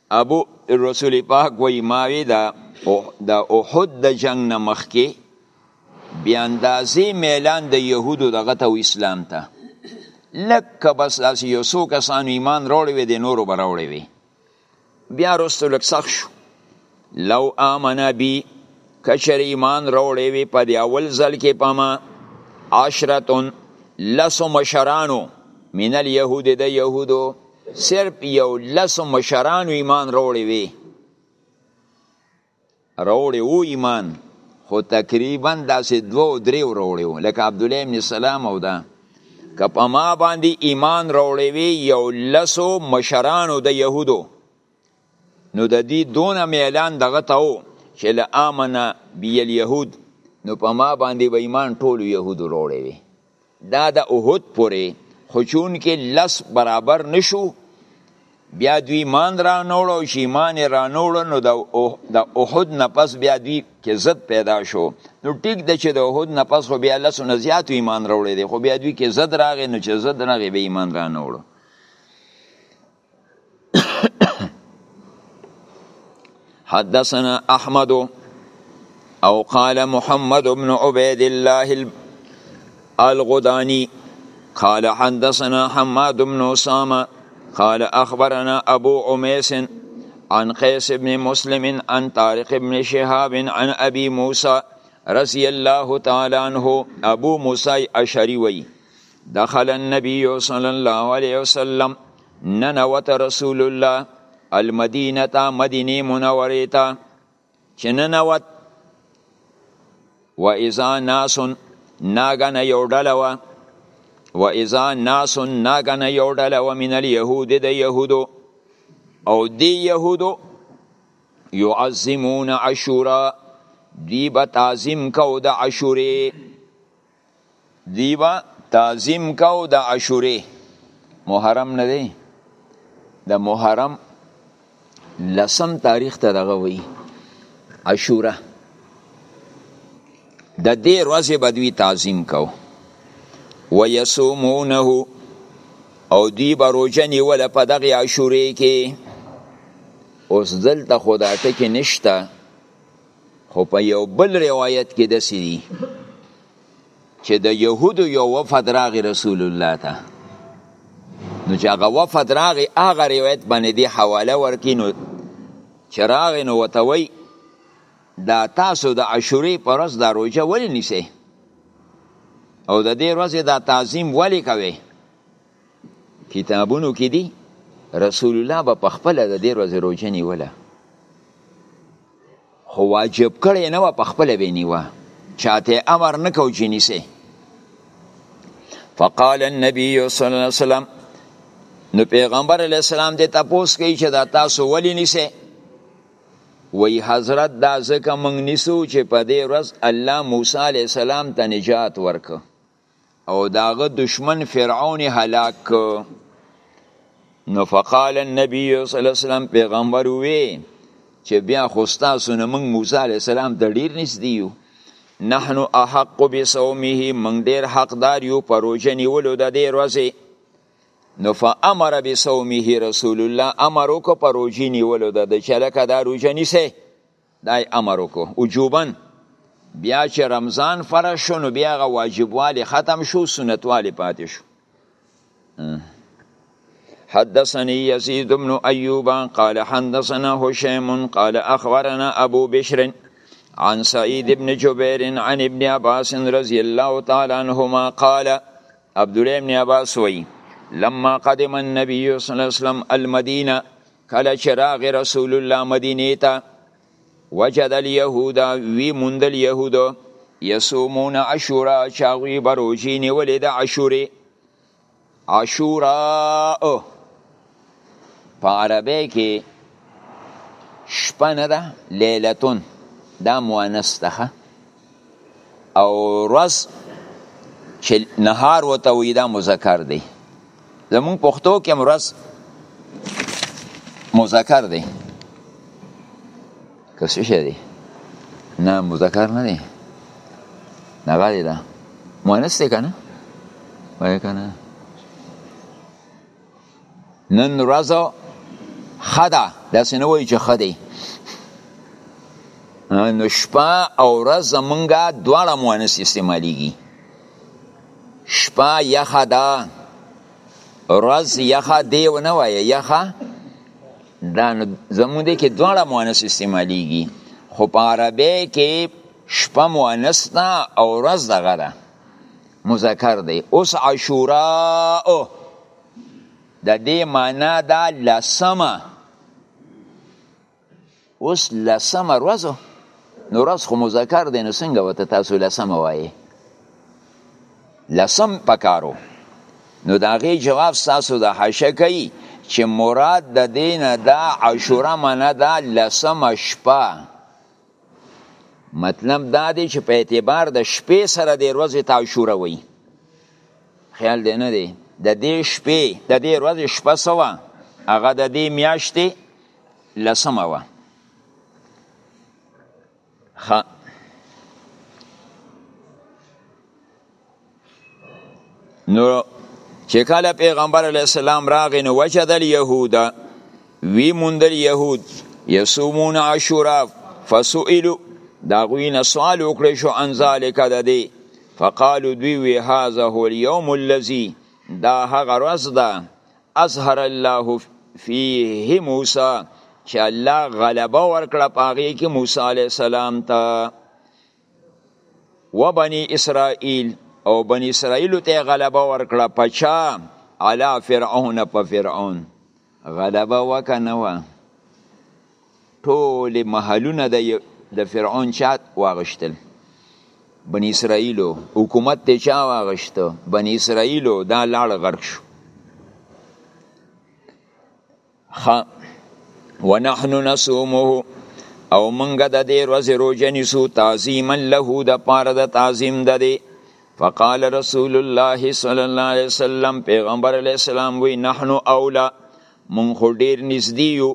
A: ابو رسول پاک وی ماوی دا د احد د جنگ نه مخکې بی اندازې میلان د یهودو دغه ته اسلام ته لکه بس داسې یو څو کسانو ایمان راوړی وی د نورو به راوړی وی بیا وروسته لږ سخت شو لو آمنا بی کشر ایمان راوړی وی په د اول ځل کې په ما عشرتون لسو مشرانو من الیهود د یهودو صرف یو لسو مشرانو ایمان روړی وی روړی وو ایمان خو تقریبا داسې دوه او درې وروړي وو لکه عبدالله ابن سلام او دا که په ما باندې ایمان روړی وی یو لسو مشرانو د یهودو نو د دې دونه میلان دغه ته و چې له امنه بی الیهود نو په ما باندې به ایمان ټولو یهودو روړی وي دا د احد پورې خو چون کې لس برابر نشو بیا دوی ایمان را نوړو چې ایمان را نوړو نو د احد نه پس بیا دوی کې زد پیدا شو نو ټیک د چې د احد نه پس خو بیا لس نه زیات ایمان راوړی دی خو بیا دوی کې زد راغی نو چې زد راغی به ایمان را نوړو حدثنا احمد او قال محمد بن عبيد الله الغداني قال حدثنا حماد بن اسامه قال اخبرنا ابو اميس عن قيس بن مسلم عن طارق بن شهاب عن ابي موسى رضي الله تعالى عنه ابو موسى اشريوي دخل النبي صلی الله علیه وسلم ننوت رسول الله المدینه تا مدینه منوره تا چې ننوت و اذا ناس ناګنه یو ډله وه و اذا ناس ناګنه یو ډله وه من اليهود د يهودو او دی يهودو يعظمون عاشورا دی به تعظیم کو د عاشورې دیبا تعظیم کو د عاشورې محرم نه دی د محرم لسم تاریخ ته دغه وی عاشوره د دې ورځې به دوی تعظیم کو ویصومونه او دوی به روژه نیوله په دغې عاشورې کې اوس دلته خو دا ټکې نشته خو په یو بل روایت کې داسې دي چې د یهودو یو وفد راغی رسول الله ته نو چې هغه وفد راغی هغه روایت باندې دی حواله ورکړي نو چې راغی نو ورته وایي دا تاسو د عاشورې په ورځ دا روژه ولې نیسئ او د دې ورځې دا تعظیم ولې کوئ کتابونو کې دي رسول الله به په خپل د دې ورځې روزه نیوله خو واجب کړی نه و په خپل به نیوه چاته امر نکو چې نیسه فقال النبي صلی الله علیه وسلم نو پیغمبر علیه السلام دې تاسو کوي چې دا تاسو ولې نیسه وی حضرت دا ځکه موږ نیسو چې په دې ورځ الله موسی علیه السلام ته نجات ورکړ او داغه دشمن فرعون هلاک کو نو فقال النبي صلی الله علیه وسلم پیغمبر وی چې بیا خو تاسو نه موږ موسی علی السلام ته ډیر نږدې یو نحن احق بصومه موږ ډیر حقدار یو پر روژه نیولو د دې ورځې نو فامر بصومه رسول الله امر وکړ پر روژه نیولو د چې لکه دا روژه نیسه دا یې امر وکړو وجوبا بیا چې رمضان فرض شو نو بیا هغه واجبوالی ختم شو سنتوالی پاتې شو حدثني يزيد بن أيوب قال حدثنا هشام قال أخبرنا أبو بشر عن سعيد بن جبير عن ابن عباس رضي الله تعالى عنهما قال عبد الله بن عباس وي لما قدم النبي صلى الله عليه وسلم المدينه کله چې راغی رسول الله مدینه ته وجد اليهود وی مندل يهود يصومون عاشورا چاغوی بروجی نیولې د عاشورې عاشورا په عربی کې شپه نه ده لیلتون دا مؤنث ده او ورځ چې نهار وته وي دا مذکر دی زمونږ پښتو کې ورځ مذکر دی که څه شی دی نه مذکر نه دی دغه دی دا مؤنث دی که نه وایې که نه نن ورځ خدا داسې نه وایي چې خدای نو شپه او ورځ زمونږه دواړه مؤنث استعمالیږي شپه یخه ده ورځ یخه دی و نه وایه یخه دا زمونږ دی کې دواړه مؤنث استعمالیږي خو په عربی کې شپه مؤنث ده او ورځ دغه ده مذکر دی اوس عاشوراء د دې معنا دا لسمه اوس لسمه ورځ نو ورځ خو مذکر دی نو څنګه وته تاسو لسمه وایي لسم پکارو نو دا غي جواب تاسو د حاشیه کوي چې مراد د دین دا عاشوره منه دا لسمه شپه مطلب دا دی چې په اعتبار د شپې سره د ورځې تاشوره وي خیال دی نه دی د دې شپې د دې ورځې شپه سوا هغه د دې میاشتې لسمه وه نو چې کله پیغمبر علی السلام راغی نو وجدل یهودا وی مندل یهود یصومون عاشورا فسئلوا دا غوینه سوال وکړي شو ان ذالک د دې فقالو دوی وی هاذا هو اليوم الذي دا هغه ورځ ده اظهر الله فيه موسی چې الله غلبه ورکړه پاغي کې موسی عليه السلام ته و بنی اسرائیل او بنی اسرائیل ته غلبه ورکړه پچا علا فرعون په فرعون غلبه وکنه و ټول محلونه د د فرعون چات واغشتل بنی اسرائیلو حکومت ته چا واغشتو بنی اسرائیلو دا لاړ غرق شو خ ونحن نصومه او منګه د دې ورځې روزه نیسو تعظیما له د پاره د تعظیم د دې فقال رسول الله صلی الله علیه وسلم پیغمبر علیه السلام وی نحنو اولا من خو ډیر نږدې یو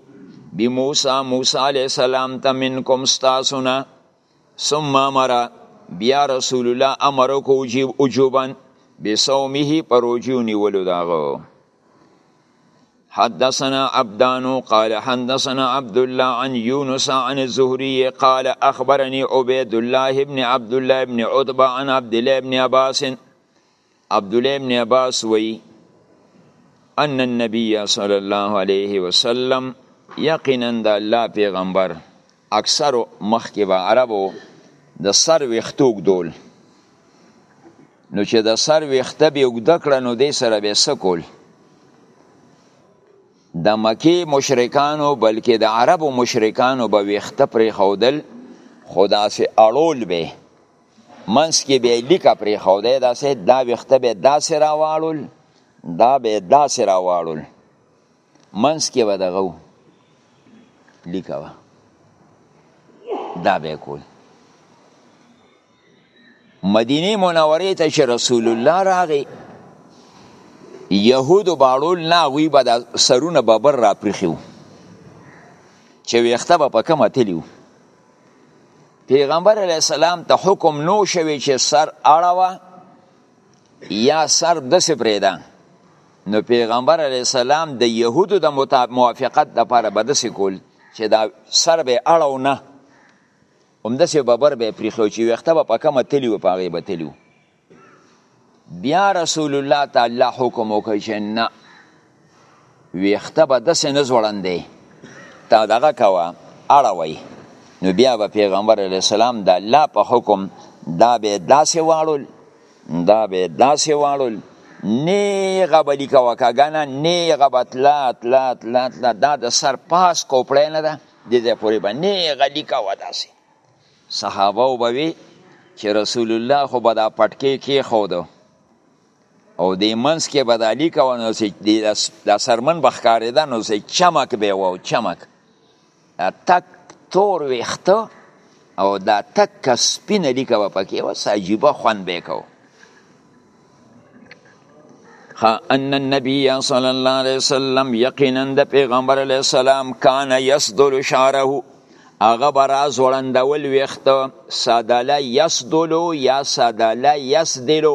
A: بی موسی موسی علیه السلام ته منکم استاسنا ثم امر بیا رسول الله امر کو وجوبا بصومه پروجو نیولو داغو حدثنا عبدان قال حدثنا عبد الله عن يونس عن الزهري قال أخبرني عبيد الله بن عبد الله بن عتبة عن عبد الله بن عباس عبد الله بن عباس وي أن النبي صلى الله عليه وسلم یقینا د الله پیغمبر اکثرو مخکې به عربو د سر ویښته اوږدول نو چې د سر ویښته به اوږده کړه نو دې سره به څه کول د مکې مشرکانو بلکې د عربو مشرکانو به ویښته پرېښودل خو داسې اړول به منځ کې به یې لیکه پرېښودی داسې دا ویښته به یې داسې راواړول دا به یې داسې راواړول منس کې به دغه لیکه وه دا به کول مدینه منوره ته چې رسول الله راغی یهودو باړول نه هغوی به د سرونه ببر راپریښي وو چې ویښته به په کومه تلي وو پیغمبر علیه السلام ته حکم نو شوی چې سر اړوه یا سر داسې پرېږده نو پیغمبر علی السلام د يهودو د موافقت د لپاره به دسې کول چې دا سر به اړو نه همداسې به بر به پریښو چې وخته به په کومه تلي و په هغې به تلي بیا رسول الله ته الله حکم وکړ چې نه ویخته به داسې نه ځوړندې تا دغه کوه اړوئ نو بیا به پیغمبر علیه السلام د الله په حکم دا به داسې واړول دا به داسې واړول نیغه به لیکه وکه ګنه نیغه به تلا تلا تلا تلا دا د سر پاس کوپړی نه ده د دې پورې به نیغه لیکه و داسې صحابه به وی چې رسول الله خو به دا پټکی کې خودو او د منس کې به دا لیکه و نو چې د سرمن بخکارې ده نو چې چمک به و چمک تک تور ویخته او دا تک سپینه لیکه به پکې وه څه عجیبه خوند به یې کوو ان النبي صلی الله علیه وسلم یقینا د پیغمبر علیه السلام کان یسدل شعره هغه براز وړندول ویخته سادله یسدلو یا سادله یسدلو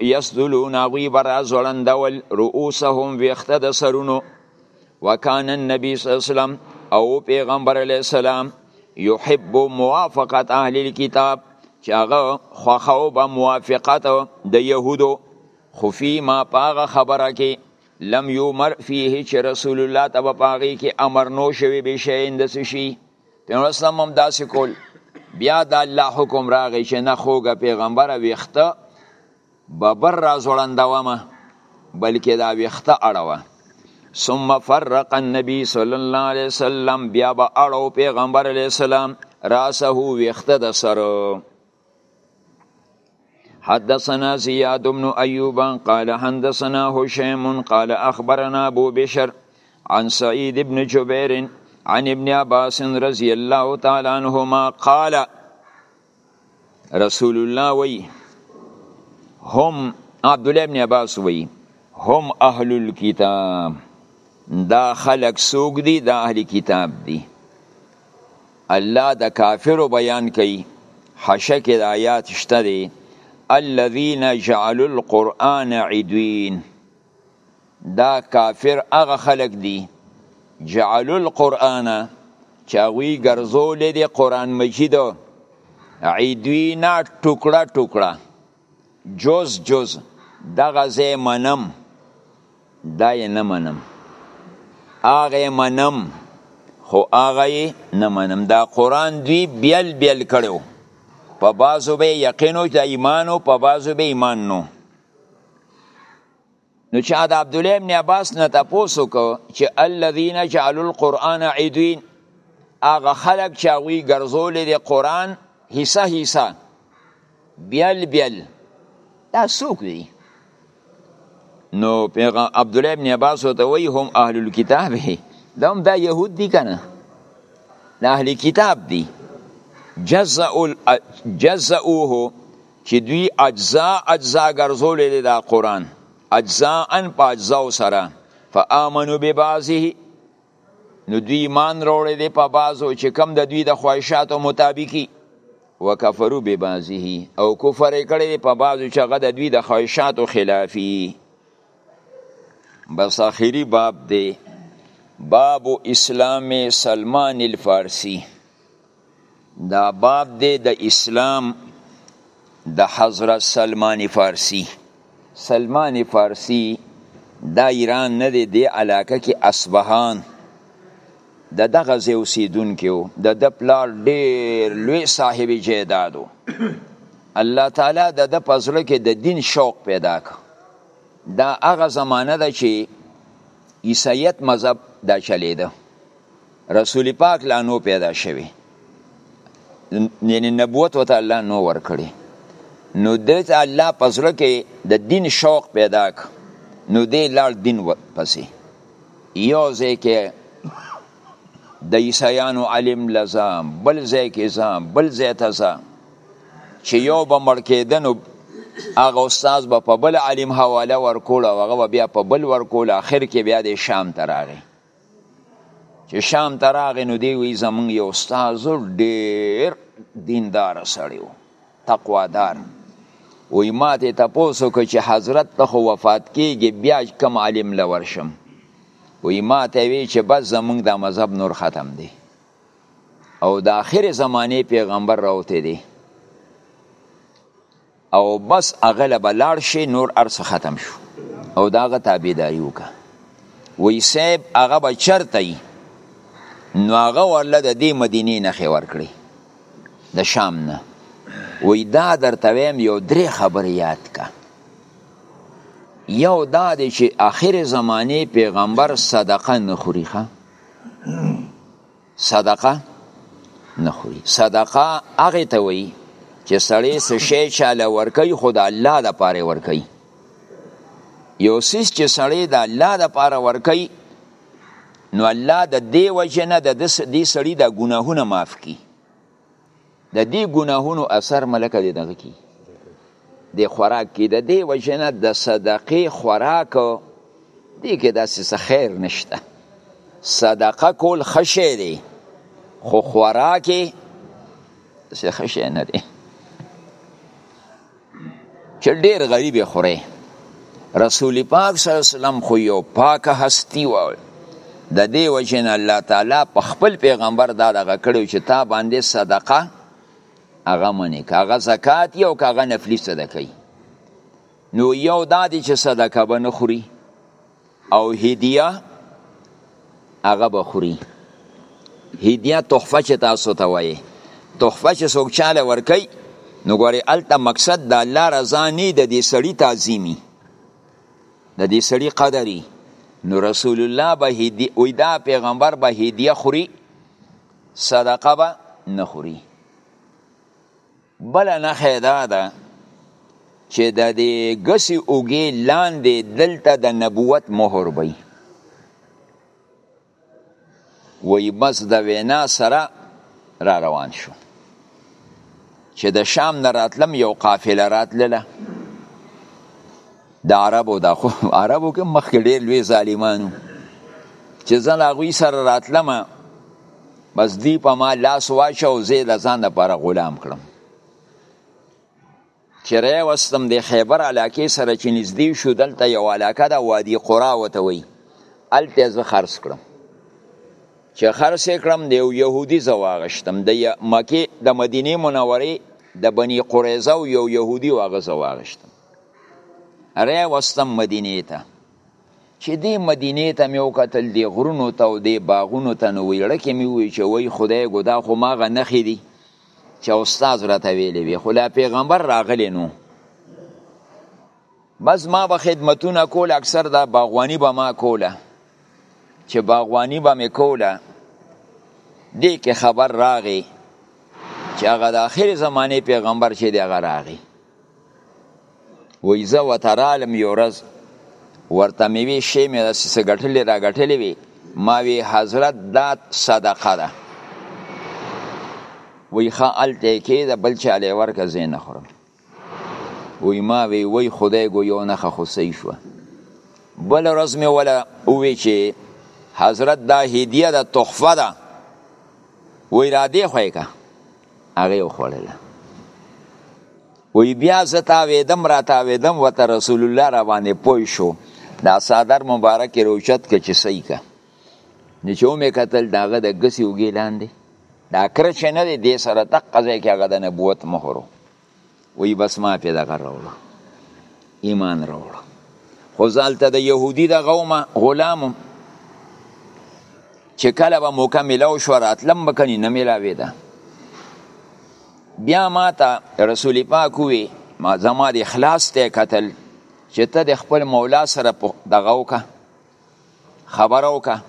A: یسدلون هغوی به را ځوړندول رؤوسهم ویښته د سرونو وکان النبی صلی الله علیه وسلم او پیغمبر علیه السلام یحب موافقت اهل الكتاب چې هغه خوښو به موافقت د یهودو خفی ما پاغه خبره کې لم یمر فيه چې رسول الله ته به پاغه کې امر نو شوی به شي اندس شي پیغمبر اسلام هم داسې کول بیا د الله حکم راغی چې نه خوګه پیغمبر ویخته ببر را زړندومه بلکې دا ویخته اړوه ثم فرق النبي صلی الله علیه وسلم بیا به اړو پیغمبر علیه السلام راسه ویخته د سره حدثنا زياد بن أيوب قال حدثنا هشام قال أخبرنا أبو بشر عن سعيد بن جبير عن ابن عباس رضي الله تعالى عنهما قال رسول الله وي هم عبد الله بن عباس وي هم أهل الكتاب دا خلق سوق دي دا اهل کتاب دي الله د کافرو بیان کوي حشه کې د آیات شته دی الذين جعلوا القرآن عدوين دا کافر هغه خلق دي جعلوا القرآن چې هغوی ګرځولی دی قرآن مجید عدوینا ټوکړه ټوکړه جز جز دغه زه منم دا یې نه منم هغه منم خو هغه یې نه منم دا قرآن دوی بیل بیل کړو په بعضو به یقینو د ایمانو په بعضو به ایمان نو نو چې د عبد الله ابن عباس نه تاسو کو چې الذين جعلوا القرآن عيدين هغه خلق چې هغه ګرځولې د قرآن حصہ حصہ بیل بیل دا څوک دی نو پیغام عبد الله ابن عباس ته وی هم اهل الكتاب دم دا يهود دي کنه دا اهل کتاب دي جزء جزءه چی دوی اجزا اجزا ګرځولی دی دا قرآن اجزاءا په اجزاو سره فآمنو ببعضه نو دوی ایمان راوړی دی په بعضو چې کم د دوی د خواهشاتو مطابقي وکفرو ببعضه او کفر یې کړی دی په بعضو چې هغه د دوی د خواهشاتو خلافي بس آخري باب دی باب اسلام سلمان الفارسی دا باب دی د اسلام د حضرت سلمان فارسی سلمان فارسی دا ایران نه دی دی علاقه کې اصبهان د دغه ځای اوسېدونکی و د ده پلار ډېر لوی صاحب جایداد و الله تعالی د ده په زړه کې د دین شوق پیدا کړ دا هغه زمانه ده چې عیسایت مذهب دا چلیده رسول پاک لا نو پیدا شوی یعنی نبوت وته الله نو ورکړي نو د الله پزړه کې د دین شوق پیدا ک نو دی لار دین و پسې یو ځکه د عیسایانو علم لزام بل ځکه زام بل ځکه زام چې یو به مړ کېدنو هغه استاد به په بل عالم حواله ورکول او هغه بیا په بل ورکول اخر کې بیا د شام ته راغی چې شام ته راغی نو دی وی زمونږ یو استاد ډیر دیندار سړی و تقوادار وی ما ته تاسو کو چې حضرت ته خو وفات کیږي بیا کم عالم لور شم وی ما ته وی چې بس زمونږ د مذهب نور ختم دی او د آخر زمانه پیغمبر راوته دی او بس هغه له بلاړ شي نور ارس ختم شو او داغه تابعداري وکړه وی صاحب هغه به چرته ای نو هغه ورله د دې مدینې نه خې ورکړي د شام نه وی دا درته ویم یو درې خبرې یاد کا یو دا دی چې آخر زمانه پیغمبر صدقه نه خوري ښه صدقه نه خوري صدقه هغه ته وایي چې سړی څه شی چاله ورکوي خو د الله دپاره ورکوي یو څیز چې سړی د الله دپاره ورکوي نو الله د دې وجې نه د دې سړي د ګناهونه معاف کړي د دې ګناهونو اثر ملکه دې دغه کی د خوراک کې د دې وجنه د صدقې خوراک دې کې داسې څه خیر نشته صدقه کول خشه دی خو خوراکې څه خشه نه دی چې ډیر غریب خوري رسول پاک صلی الله علیه وسلم خو یو پاک هستی و د دې وجنه الله تعالی په خپل پیغمبر دا دغه کړو چې تا باندې صدقه هغه منی کاغه زکات یو کاغه نفلی صدقه نو یو دادی چې صدقه بنه خوري او هدیه هغه به خوري هدیه تحفه چې تاسو ته وایي تحفه چې څوک چاله ورکوي نو ګورې هلته مقصد د الله رضا نه د دې سړي تعظیمي د دې سړي قدري نو رسول الله به هدیه وي دا پیغمبر به هدیه خوري صدقه به نه خوري بل نخه دا ده چې د دې ګسی اوګې لاندې دلته د نبوت مهر وي وی بس د وینا سره را روان شو چې د شام نه راتلم یو قافله راتلله د عربو دا خو عربو کې مخکې ډېر لوی ظالمانو چې زه له هغوی سره راتلم بس دی په ما لاس واچو زه د ځان لپاره غلام کړم چې راوستم د خیبر علاقې سره چې نږدې شو دلته یو علاقه ده وادي قرا ورته وایي هلته یې زه خرڅ کړم چې خرڅ یې کړم د یو یهودي زه واغشتم د مکې د مدینې منورې د بني قریظه او یو یهودي هغه زه واغشتم رای وستم مدینه ته چې دې مدینه ته مې وکتل دې غرونو ته او دې باغونو ته نو ویړه کې مې وی چې وای خدای ګدا خو ماغه نخې دي چې استاد راته ویلې وی خو لا پیغمبر راغلی نو بس ما به خدمتونه کول اکثر دا باغوانی به ما کوله چې باغوانی به مې کوله دې کې خبر راغی چې هغه د آخر زمانه پیغمبر چې دی هغه راغی وایي زه ورته رالم یو ورځ ورته مې وی شی مې داسې څه ګټلې را ګټلې وي ما وی حضرت دا صدقه ده وی ښه هلته کې د بل چا له ورکه زه نه خورم وی ما وی وی خدای ګو یو نه خو صحیح شوه بل ورځ مې ولا وی چې حضرت دا هدیه ده تحفه ده وی را دې خوې که هغه وخوړله وی بیا زه تاویدم را تاویدم وته رسول الله را باندې پوی شو دا صادر مبارک روچت که چې صحیح که نو چې ومې کتل د هغه د ګسې اوږې لاندې دا کرچ نه دی دې سره دقه ځای کې هغه د نبوت مهر وی بس ما په دغه راوړو ایمان راوړو خو ځالته د يهودي د غومه غلامو چې کله به موقع ملاو شو راتلم به کني نه ملاوي ده بیا ما ته رسول پاک وی ما زما د اخلاص ته قتل چې ته د خپل مولا سره دغه وکه خبره وکه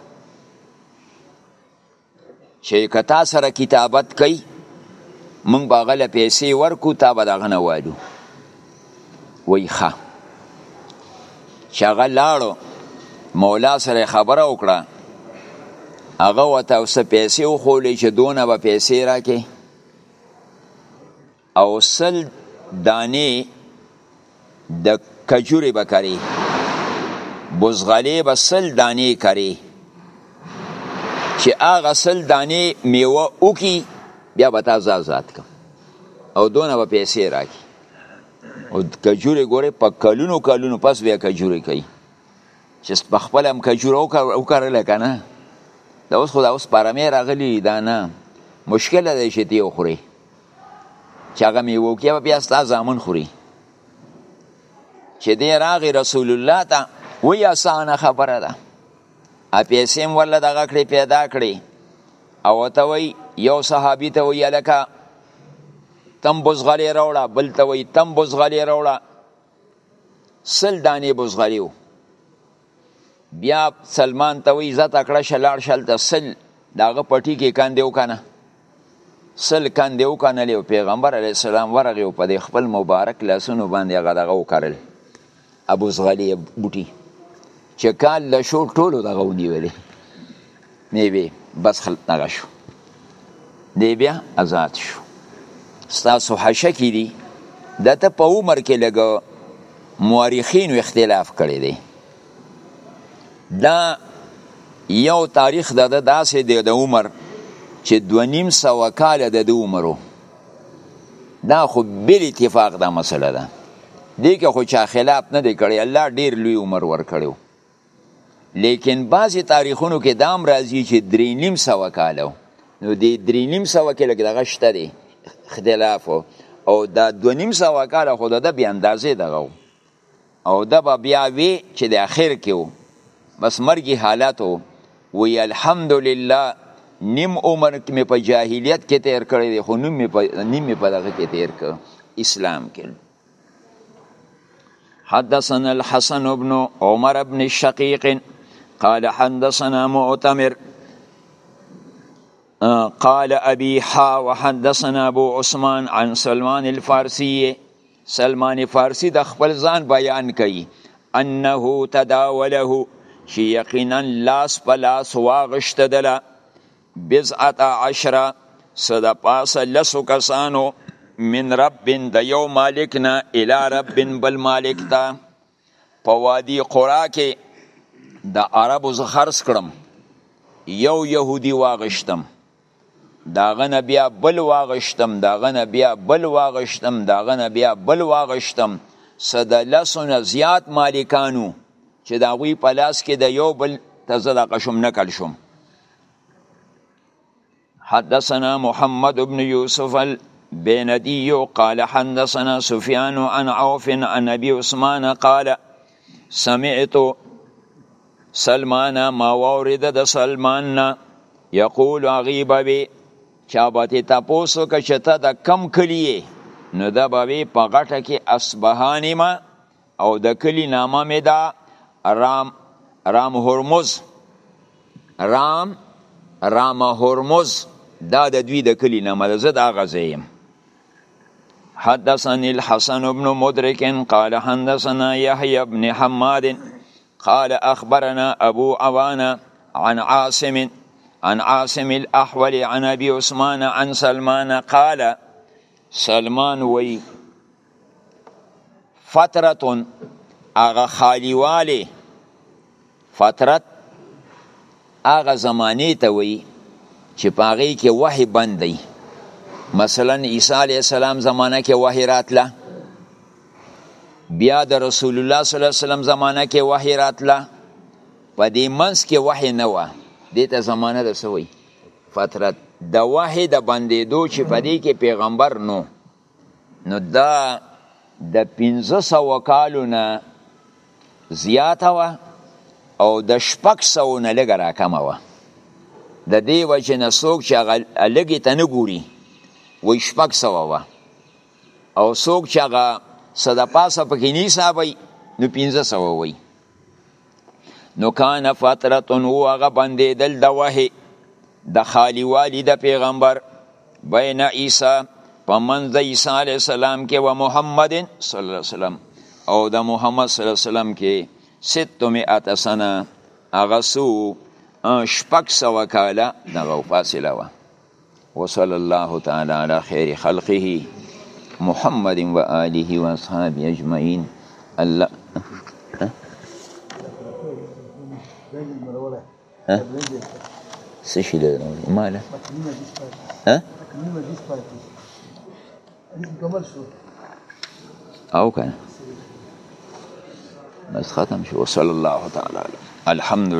A: چې که تا سره کتابت کوي مونږ به هغه له پیسې ورکو تا به د هغه نه والو وایي ښه چې هغه لاړو مولا سره خبره وکړه هغه ورته څه پیسې وښولې چې دونه به پیسې راکې او سل دانې د کجورې به کرې بزغلې به سل دانې کرې چې هغه سل دانې میوه وکي بیا به تا زار زات کم او دونه به پیسې راکي او کجورې ګورې په کلونو کلونو پس بیا کجورې کوي چې په خپل هم کجوره وکرله که نه دا اوس خو دا اوس پرمې راغلي دا نه مشکل دی چې دی وخوري چې هغه میوه کې بیا ستا زامن خوري چې دی راغی رسول الله ته وی اسانه خبره ده ا پیسې هم ولا دغه کړې پیدا کړې او ته وی یو صحابي ته وی الکه تم بوزغلی راوړه بل ته وی تم بوزغلی راوړه سل دانې بوزغلیو بیا سلمان ته وی زه تکړه شلاړ شل ته سل داغه پټی کې کاندې وکنه سل کاندې وکنه لیو پیغمبر علی السلام ورغه او په خپل مبارک لاسونو باندې هغه دغه وکړل ابو زغلی بوټي چې کال له شو ټولو دغه ونیولې دی بیا بس خل دغه شو دی بیا آزاد شو ستاسو حشه کې دي د ته په عمر کې لګ مورخینو اختلاف کړی دی دا یو تاریخ د دا داسې دی د عمر چې دو نیم سوه کاله د ده عمرو دا خو بل اتفاق دا مسله ده دې کې خو چا خلاف نه دی کړی الله ډیر لوی عمر ورکړی لیکن بعضی تاریخونو کې دام راځي چې درې نیم سوه کالو نو دې درې نیم سوه کې لږ دغه شته دی اختلاف او دا دو نیم سوه کاله خو د بیا اندازې دغه او دا به بیا وی چې د اخر کې و بس مرګي حالت و وی الحمدلله نیم عمر مې په جاهلیت کې تیر کړی دی خو نیم مې په دغه کې تیر کړ اسلام کې حدثنا الحسن بن عمر بن الشقيق قال حدثنا معتمر قال أبي حا وحدثنا أبو عثمان عن سلمان الفارسي سلمان فارسی د خپل ځان بیان کوي انه تداوله چې یقینا لاس په لاس واغشت دله بضعة عشر څه د پاسه لسو کسانو من رب د یو مالک نه الی رب بل مالک ته په وادي قرا کې د عربو زه خرڅ کړم یو یهودي واغشتم داغه نه بیا بل واغشتم داغه نه بیا بل واغشتم داغه نه بیا بل واغشتم صد لسونه زیات مالکانو چې دا غوی په لاس کې د یو بل ته زه د قشم نکل شوم حدثنا محمد بن يوسف البيندي قال حدثنا سفيان عن عوف عن أبي عثمان قال سمعت سلمان ما وورد د سلمان نه یقول غیب بی چا به تی تپوسو که چه تا دا کم کلیه نو دا به په غټه کې اصبهانی ما او د کلی نامه می دا رام رام هرمز رام رام هرمز دا د دوی د کلی نامه ده زه دا غزیم حدثني الحسن بن مدرك قال حدثنا يحيى بن حماد قال أخبرنا أبو عوانة عن عاصم عن عاصم الأحول عن أبي عثمان عن سلمان قال سلمان وي فترتون هغه خالیواله فترت هغه زمانه ته وی چې پاغې کې وحی بند دی مثلا عیسی علی السلام زمانه کې وحی راتله بیا د رسول الله صلی الله علیه وسلم زمانه کې وحی راتله په دې منځ کې وحی نه و دې ته زمانه د سوی فترت د وحی د بندېدو چې په دې کې پیغمبر نو نو دا د پنځه سوه کالو نه زیاته وه او د شپږ سوو نه لږه راکمه وه د دې وجې نه څوک چې هغه لږې ته نه ګوري وایي شپږ سوه وه او څوک چې هغه څه د پاسه پکې نه حسابوي نو پنځه سوه وایي نو کان فترتون او هغه بندیدل د وحی د خالیوالی د پیغمبر بین عیسی په منځ د عیسی علی السلام کې و محمد صلی الله علیه وسلم او د محمد صلی الله علیه وسلم کې 600 سنه هغه سو شپږ سوه کاله دغه فاصله وه وصلی الله تعالی علی خیر خلقه محمد و آله و اصحاب اجمعین الله ها څه شي ده ماله ها او کنه بس ختم شو وصلی الله تعالی الحمدلله